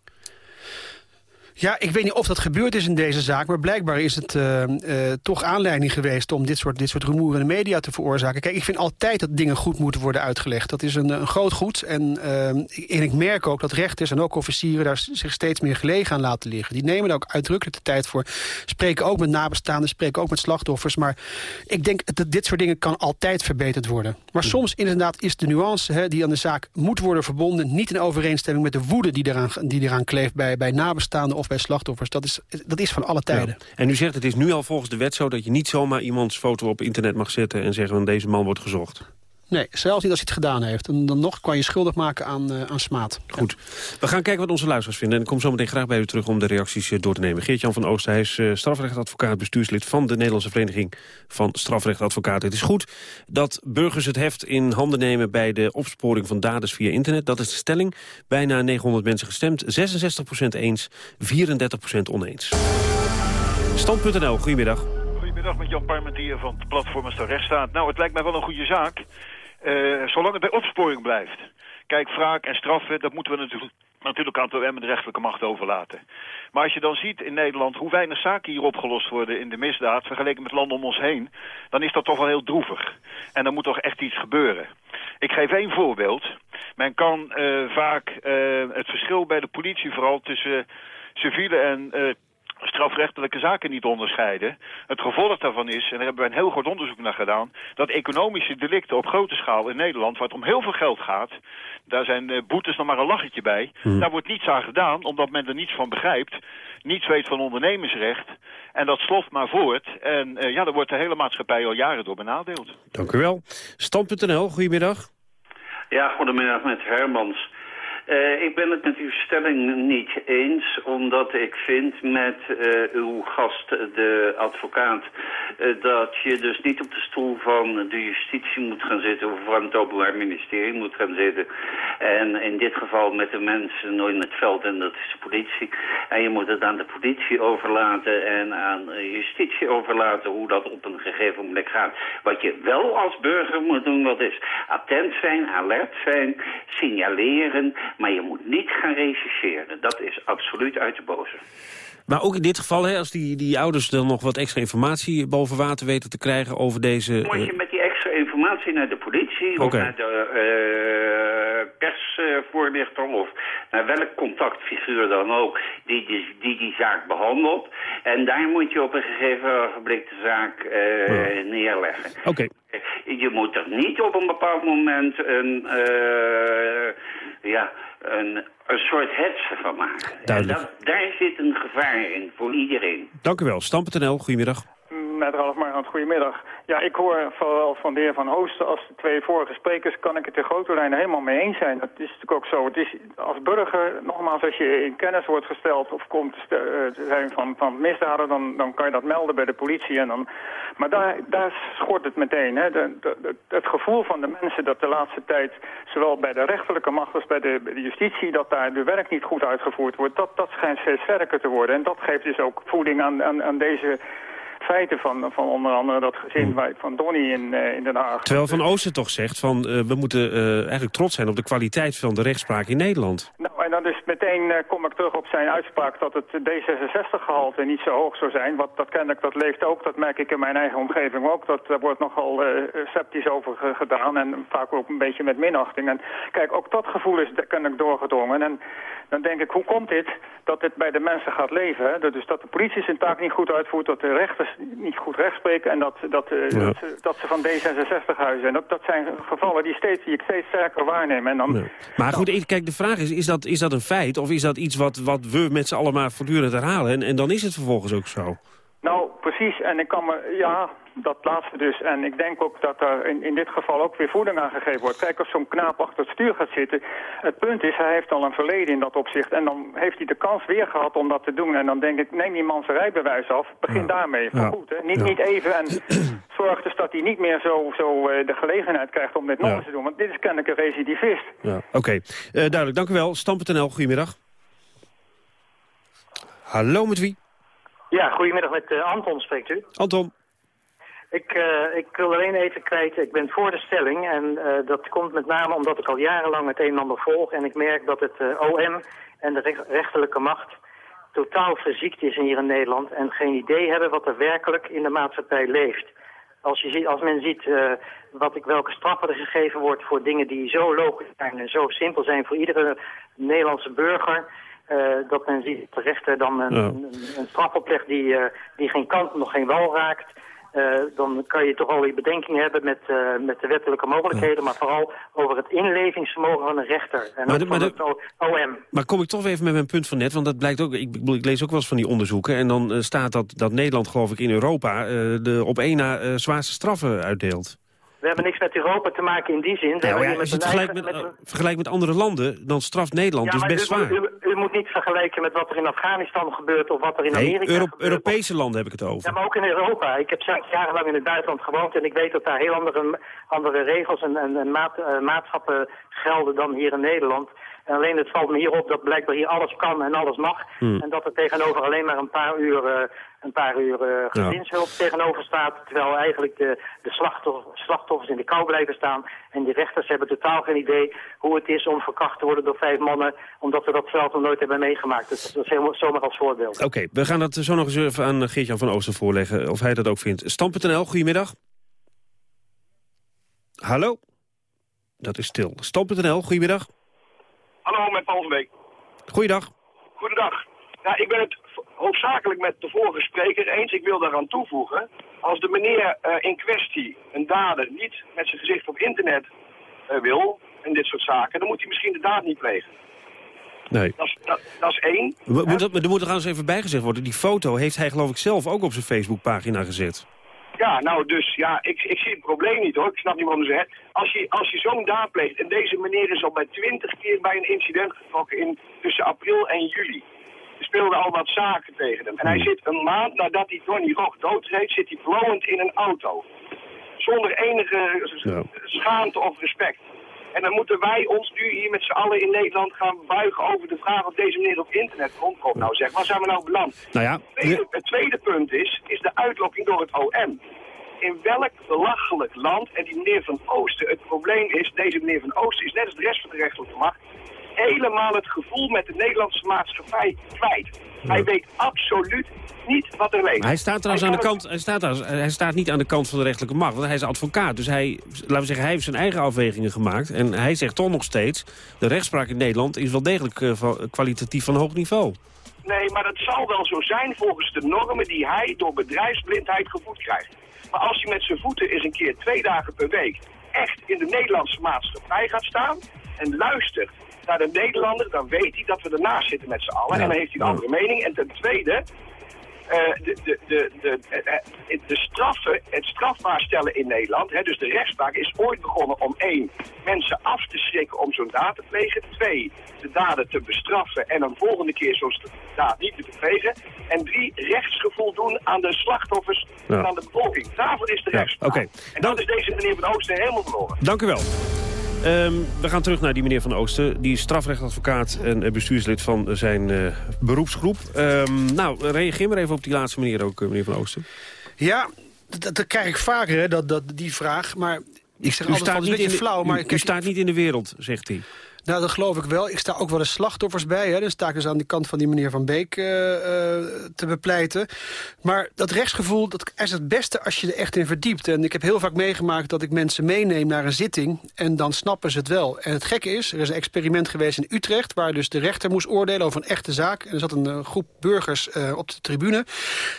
Ja, ik weet niet of dat gebeurd is in deze zaak... maar blijkbaar is het uh, uh, toch aanleiding geweest... om dit soort, dit soort rumoer in de media te veroorzaken. Kijk, ik vind altijd dat dingen goed moeten worden uitgelegd. Dat is een, een groot goed. En, uh, en ik merk ook dat rechters en ook officieren... daar zich steeds meer gelegen aan laten liggen. Die nemen daar ook uitdrukkelijk de tijd voor. Spreken ook met nabestaanden, spreken ook met slachtoffers. Maar ik denk dat dit soort dingen kan altijd verbeterd worden. Maar soms inderdaad is de nuance hè, die aan de zaak moet worden verbonden... niet in overeenstemming met de woede die eraan, die eraan kleeft... bij, bij nabestaanden of bij slachtoffers. Dat is, dat is van alle tijden. Ja. En u zegt het is nu al volgens de wet zo... dat je niet zomaar iemands foto op internet mag zetten... en zeggen van deze man wordt gezocht. Nee, zelfs niet als hij het gedaan heeft. En dan nog kan je schuldig maken aan, uh, aan smaad. Goed. We gaan kijken wat onze luisteraars vinden. En ik kom zo meteen graag bij u terug om de reacties uh, door te nemen. Geert-Jan van Oosten, hij is uh, strafrechtadvocaat, bestuurslid van de Nederlandse Vereniging van Strafrechtadvocaten. Het is goed dat burgers het heft in handen nemen bij de opsporing van daders via internet. Dat is de stelling. Bijna 900 mensen gestemd, 66% eens, 34% oneens. Stand.nl, goedemiddag. Goedemiddag met Jan Parmentier van het platform de rechtsstaat. Nou, het lijkt mij wel een goede zaak. Uh, zolang het bij opsporing blijft. Kijk, wraak en straffen, dat moeten we natuurlijk, natuurlijk aan het OM de rechterlijke macht overlaten. Maar als je dan ziet in Nederland hoe weinig zaken hier opgelost worden in de misdaad... vergeleken met landen om ons heen, dan is dat toch wel heel droevig. En dan moet toch echt iets gebeuren. Ik geef één voorbeeld. Men kan uh, vaak uh, het verschil bij de politie vooral tussen civiele en strafrechtelijke zaken niet onderscheiden. Het gevolg daarvan is, en daar hebben we een heel groot onderzoek naar gedaan... dat economische delicten op grote schaal in Nederland, waar het om heel veel geld gaat... daar zijn uh, boetes nog maar een lachetje bij. Hmm. Daar wordt niets aan gedaan, omdat men er niets van begrijpt. Niets weet van ondernemersrecht. En dat sloft maar voort. En uh, ja, daar wordt de hele maatschappij al jaren door benadeeld. Dank u wel. Stand.nl, goedemiddag. Ja, goedemiddag met Hermans. Uh, ik ben het met uw stelling niet eens, omdat ik vind met uh, uw gast, de advocaat, uh, dat je dus niet op de stoel van de justitie moet gaan zitten of van het openbaar ministerie moet gaan zitten. En in dit geval met de mensen in het veld, en dat is de politie. En je moet het aan de politie overlaten en aan justitie overlaten hoe dat op een gegeven moment gaat. Wat je wel als burger moet doen, dat is attent zijn, alert zijn, signaleren... Maar je moet niet gaan rechercheren. Dat is absoluut uit de boze. Maar ook in dit geval, hè, als die, die ouders dan nog wat extra informatie boven water weten te krijgen over deze... Moet je met die extra informatie naar de politie okay. of naar de uh, persvoorlichter of naar welk contactfiguur dan ook die die, die die zaak behandelt. En daar moet je op een gegeven ogenblik de zaak uh, ja. neerleggen. Oké. Okay. Je moet er niet op een bepaald moment een, uh, ja, een, een soort hetsen van maken. Duidelijk. Dat, daar zit een gevaar in voor iedereen. Dank u wel. Stam.nl, goedemiddag. Met Ralf Goedemiddag. Ja, ik hoor vooral van de heer Van Oosten als de twee vorige sprekers kan ik het in grote lijnen helemaal mee eens zijn. Dat is natuurlijk ook zo. Het is als burger, nogmaals, als je in kennis wordt gesteld of komt te uh, zijn van, van misdaden, dan, dan kan je dat melden bij de politie. En dan, maar daar, daar schort het meteen. Hè. Het gevoel van de mensen dat de laatste tijd, zowel bij de rechterlijke macht als bij de, bij de justitie, dat daar de werk niet goed uitgevoerd wordt, dat, dat schijnt steeds sterker te worden. En dat geeft dus ook voeding aan, aan, aan deze feiten van, van onder andere dat gezin Hmm. van Donny in, uh, in Den Haag. Terwijl Van Oosten toch zegt van uh, we moeten uh, eigenlijk trots zijn op de kwaliteit van de rechtspraak in Nederland. Nou, en dan is meteen uh, kom ik terug op zijn uitspraak dat het D66-gehalte niet zo hoog zou zijn. Wat dat ken ik, dat leeft ook, dat merk ik in mijn eigen omgeving ook. Dat, daar wordt nogal sceptisch over gedaan en vaak ook een beetje met minachting. En kijk, ook dat gevoel is kennelijk doorgedrongen. En dan denk ik, hoe komt dit dat dit bij de mensen gaat leven? Hè? Dus dat de politie zijn taak niet goed uitvoert, dat de niet goed rechtspreken en dat, dat, uh, ja. dat, ze, dat, ze, van D66 huizen. En dat, dat zijn gevallen die, steeds, die ik steeds sterker waarneem. En dan, ja. Maar goed, kijk, de vraag is, is dat, is dat een feit of is dat iets wat, wat we met z'n allen maar voortdurend herhalen? En, en dan is het vervolgens ook zo. Nou, precies. En ik kan me, ja, dat laatste dus. En ik denk ook dat er in, in dit geval ook weer voeding aan gegeven wordt. Kijk, als zo'n knaap achter het stuur gaat zitten... het punt is, hij heeft al een verleden in dat opzicht. En dan heeft hij de kans weer gehad om dat te doen. En dan denk ik, neem die man zijn rijbewijs af. Begin ja. daarmee. Ja. Goed, hè? Niet, ja. niet even en <clears throat> zorg dus dat hij niet meer zo, zo uh, de gelegenheid krijgt om dit nog eens te doen. Want dit is kennelijk een recidivist. Ja. Oké, okay. uh, duidelijk. Dank u wel. Stam.nl, goedemiddag. Hallo, met wie? Ja, goedemiddag met uh, Anton spreekt u. Anton. Ik, uh, ik wil alleen even kwijt, ik ben voor de stelling en uh, dat komt met name omdat ik al jarenlang het een en ander volg en ik merk dat het OM en de recht rechterlijke macht totaal verziekt is hier in Nederland en geen idee hebben wat er werkelijk in de maatschappij leeft. Als, je ziet, als men ziet wat ik, welke straffen er gegeven wordt voor dingen die zo logisch zijn en zo simpel zijn voor iedere Nederlandse burger... Uh, dat men ziet rechter dan een, ja. een, een straf oplegt die, uh, die geen kant nog geen wal raakt. Uh, dan kan je toch al die bedenking hebben met, met de wettelijke mogelijkheden, ja. maar vooral over het inlevingsvermogen van een rechter. En maar, de, maar, de, OM. maar kom ik toch even met mijn punt van net, want dat blijkt ook, ik, ik lees ook wel eens van die onderzoeken, en dan staat dat, dat Nederland geloof ik in Europa de op één na zwaarste straffen uitdeelt. We hebben niks met Europa te maken in die zin. Nou, ja, als je het vergelijkt met, met, uh, vergelijk met andere landen, dan straft Nederland ja, dus best u, zwaar. U, u, moet niet vergelijken met wat er in Afghanistan gebeurt of wat er in nee, Amerika Euro gebeurt. Europese landen heb ik het over. Ja, maar ook in Europa. Ik heb jarenlang in het buitenland gewoond en ik weet dat daar heel andere, andere regels en, en, en maat, uh, maatschappen gelden dan hier in Nederland. En alleen het valt me hier op dat blijkbaar hier alles kan en alles mag. Hmm. En dat er tegenover alleen maar een paar uur, uh, een paar uur uh, gezinshulp ja. tegenover staat. Terwijl eigenlijk de, de slachtoffers, slachtoffers in de kou blijven staan. En die rechters hebben totaal geen idee hoe het is om verkracht te worden door vijf mannen. Omdat we dat zelf nog nooit hebben meegemaakt. Dus dat is helemaal zomaar als voorbeeld. Oké, okay, we gaan dat zo nog eens even aan Geert-Jan van Ooster voorleggen. Of hij dat ook vindt. Stam.nl, goedemiddag. Hallo? Dat is stil. Stam.nl, goedemiddag. Hallo, met Paul van Beek. Goeiedag. Goedendag. Ja, ik ben het hoofdzakelijk met de vorige spreker eens. Ik wil daaraan toevoegen. Als de meneer uh, in kwestie, een dader, niet met zijn gezicht op internet uh, wil... en dit soort zaken, dan moet hij misschien de daad niet plegen. Nee. Dat is, dat, dat is één. Moet dat, er moet er eens even bijgezegd worden. Die foto heeft hij geloof ik zelf ook op zijn Facebookpagina gezet. Ja, nou dus, ja, ik, ik zie het probleem niet hoor. Ik snap niet waarom ze het. Als je, als je zo'n daad pleegt, en deze meneer is al bij twintig keer bij een incident getrokken in, tussen april en juli. Er speelden al wat zaken tegen hem. En hij zit een maand nadat hij Donny Rog doodreed, zit hij blowend in een auto. Zonder enige schaamte of respect. En dan moeten wij ons nu hier met z'n allen in Nederland gaan buigen over de vraag of deze meneer op internet rondkomt. Nou zeg, waar zijn we nou beland? Nou ja, het, tweede, het tweede punt is, is de uitlokking door het OM. In welk belachelijk land, en die meneer Van Oosten, het probleem is, deze meneer Van Oosten is net als de rest van de rechterlijke macht, helemaal het gevoel met de Nederlandse maatschappij kwijt. Ja. Hij weet absoluut niet wat er leeft. Hij staat trouwens aan de kant, hij staat, hij staat niet aan de kant van de rechterlijke macht, want hij is advocaat. Dus hij, laten we zeggen, hij heeft zijn eigen afwegingen gemaakt. En hij zegt toch nog steeds, de rechtspraak in Nederland is wel degelijk uh, van, kwalitatief van hoog niveau. Nee, maar dat zal wel zo zijn volgens de normen die hij door bedrijfsblindheid gevoed krijgt. Maar als hij met zijn voeten eens een keer twee dagen per week echt in de Nederlandse maatschappij gaat staan en luistert naar de Nederlander, dan weet hij dat we ernaast zitten met z'n allen. Ja, en dan heeft hij een andere mening. En ten tweede, eh, de, de, de, de, eh, de straffen, het strafbaar stellen in Nederland, hè, dus de rechtspraak, is ooit begonnen om één, mensen af te schrikken om zo'n daad te plegen. Twee, de daden te bestraffen en een volgende keer zo'n daad niet te plegen. En drie, rechtsgevoel doen aan de slachtoffers en aan de bevolking. Daarvoor is de rechtspraak. oké. En dat is deze meneer Van Oosten helemaal verloren. Dank u wel. Ehm, we gaan terug naar die meneer Van Oosten. Die is strafrechtadvocaat en eh, bestuurslid van zijn eh, beroepsgroep. Ehm, nou, reageer maar even op die laatste meneer ook, eh, meneer Van Oosten. Ja, dat, dat krijg ik vaker, hè, dat, dat, die vraag. Maar ik zeg U altijd staat, van, het niet een in beetje de, flauw. Maar u, u staat niet in de wereld, zegt hij. Nou, dat geloof ik wel. Ik sta ook wel eens slachtoffers bij. Hè. Dan sta ik dus aan de kant van die meneer Van Beek eh, eh, te bepleiten. Maar dat rechtsgevoel dat is het beste als je er echt in verdiept. En ik heb heel vaak meegemaakt dat ik mensen meeneem naar een zitting... en dan snappen ze het wel. En het gekke is, er is een experiment geweest in Utrecht... waar dus de rechter moest oordelen over een echte zaak. En er zat een eh, groep burgers op de tribune.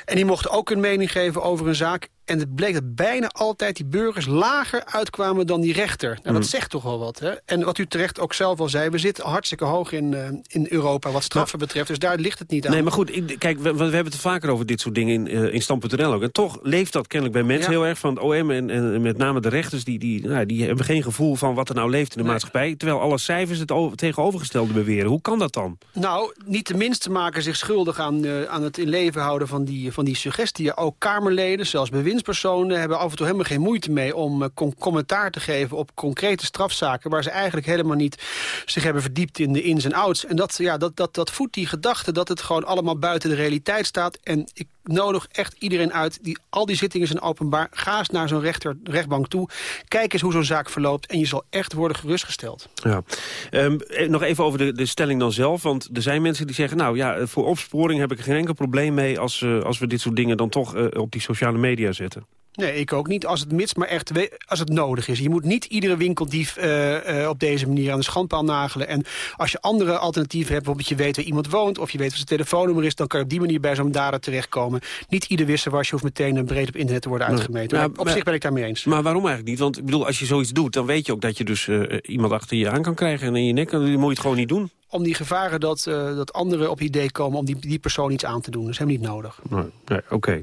En die mochten ook hun mening geven over een zaak. En het bleek dat bijna altijd die burgers lager uitkwamen dan die rechter. Nou, dat Mm. zegt toch wel wat. Hè? En wat u terecht ook zelf al zei... we zitten hartstikke hoog in, eh, in Europa wat straffen betreft. Dus daar ligt het niet aan. Nee, maar goed, ik- kijk, we, we hebben het vaker over dit soort dingen in, eh, in Stam.nl ook. En toch leeft dat kennelijk bij mensen Ja. heel erg van het OM... en, en met name de rechters, die, die, nou, die hebben geen gevoel van wat er nou leeft in de maatschappij. Terwijl alle cijfers het over- tegenovergestelde beweren. Hoe kan dat dan? Nou, niet de minste maken zich schuldig aan, eh, aan het in leven houden van die, van die suggestie. Ook Kamerleden, zelfs bewindspersonen... hebben af en toe helemaal geen moeite mee om eh, com- commentaar te geven... op concrete strafzaken waar ze eigenlijk helemaal niet zich hebben verdiept in de ins en outs. En dat, ja, dat, dat, dat voedt die gedachte dat het gewoon allemaal buiten de realiteit staat. En ik nodig echt iedereen uit. Die, al die zittingen zijn openbaar. Ga eens naar zo'n rechtbank toe. Kijk eens hoe zo'n zaak verloopt. En je zal echt worden gerustgesteld. Ja. Ehm, eh, nog even over de, de stelling dan zelf. Want er zijn mensen die zeggen... nou ja, voor opsporing heb ik geen enkel probleem mee... als, eh, als we dit soort dingen dan toch eh, op die sociale media zetten. Nee, ik ook niet. Als het mits, maar echt als het nodig is. Je moet niet iedere winkeldief eh, op deze manier aan de schandpaal nagelen. En als je andere alternatieven hebt, bijvoorbeeld je weet waar iemand woont... of je weet wat zijn telefoonnummer is, dan kan je op die manier bij zo'n dader terechtkomen. Niet ieder wisselwasje hoeft meteen een breed op internet te worden uitgemeten. Maar op zich ben ik daarmee eens. Maar waarom eigenlijk niet? Want ik bedoel, als je zoiets doet, dan weet je ook dat je dus eh, iemand achter je aan kan krijgen en in je nek. Dan moet je het gewoon niet doen. Om die gevaren dat, eh, dat anderen op idee komen om die, die persoon iets aan te doen. Dat is helemaal niet nodig. Nee, nee oké.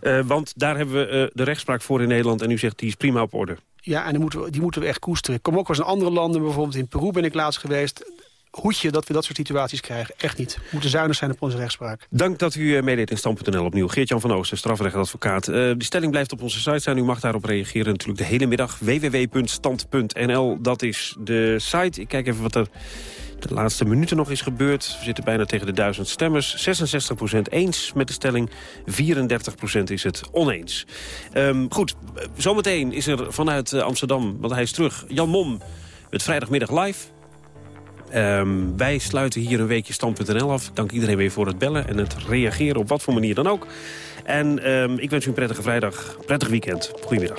Eh, want daar hebben we eh, de rechtspraak voor in Nederland en u zegt die is prima op orde. Ja, en die moeten, we, die moeten we echt koesteren. Ik kom ook wel eens in andere landen, bijvoorbeeld in Peru ben ik laatst geweest. Hoedje dat we dat soort situaties krijgen. Echt niet. We moeten zuinig zijn op onze rechtspraak. Dank dat u meedeed in Stand.nl opnieuw. Geert-Jan van Oosten, strafrechtadvocaat. De stelling blijft op onze site staan. U mag daarop reageren natuurlijk de hele middag. www.stand.nl, dat is de site. Ik kijk even wat er de laatste minuten nog is gebeurd. We zitten bijna tegen de duizend stemmers. 66% eens met de stelling, 34% is het oneens. Ehm, goed, zometeen is er vanuit eh, Amsterdam, want hij is terug, Jan Mom... het vrijdagmiddag live... Ehm, wij sluiten hier een weekje stand.nl af. Dank iedereen weer voor het bellen en het reageren op wat voor manier dan ook. En ehm, ik wens u een prettige vrijdag, prettig weekend. Goedemiddag.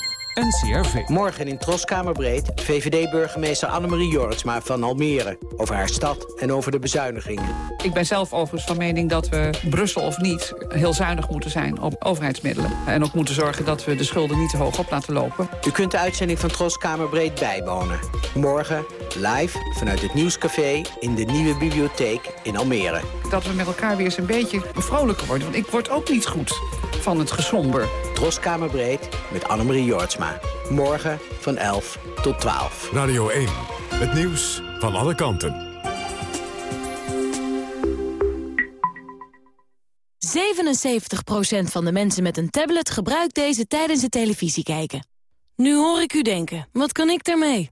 NCRV. Morgen in Troskamerbreed VVD-burgemeester Annemarie Jortsma van Almere. Over haar stad en over de bezuinigingen. Ik ben zelf overigens van mening dat we, Brussel of niet... heel zuinig moeten zijn op overheidsmiddelen. En ook moeten zorgen dat we de schulden niet te hoog op laten lopen. U kunt de uitzending van Troskamerbreed bijwonen. Morgen live vanuit het Nieuwscafé in de Nieuwe Bibliotheek in Almere. Dat we met elkaar weer eens een beetje vrolijker worden. Want ik word ook niet goed van het gesomber. Troskamerbreed met Annemarie Jortsma. Morgen van 11 tot 12. Radio 1, het nieuws van alle kanten. 77% van de mensen met een tablet gebruikt deze tijdens het televisie kijken. Nu hoor ik u denken, wat kan ik daarmee?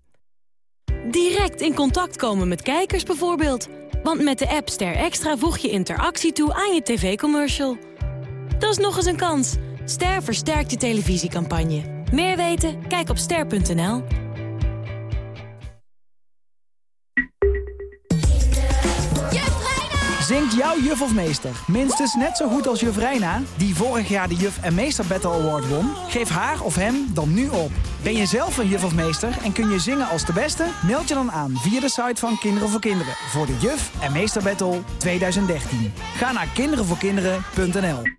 Direct in contact komen met kijkers bijvoorbeeld. Want met de app Ster Extra voeg je interactie toe aan je tv-commercial. Dat is nog eens een kans. Ster versterkt je televisiecampagne. Meer weten? Kijk op ster.nl. Zingt jouw juf of meester minstens net zo goed als juf Reina... die vorig jaar de Juf en Meester Battle Award won? Geef haar of hem dan nu op. Ben je zelf een juf of meester en kun je zingen als de beste? Meld je dan aan via de site van Kinderen voor Kinderen... voor de Juf en Meester Battle 2013. Ga naar kinderenvoorkinderen.nl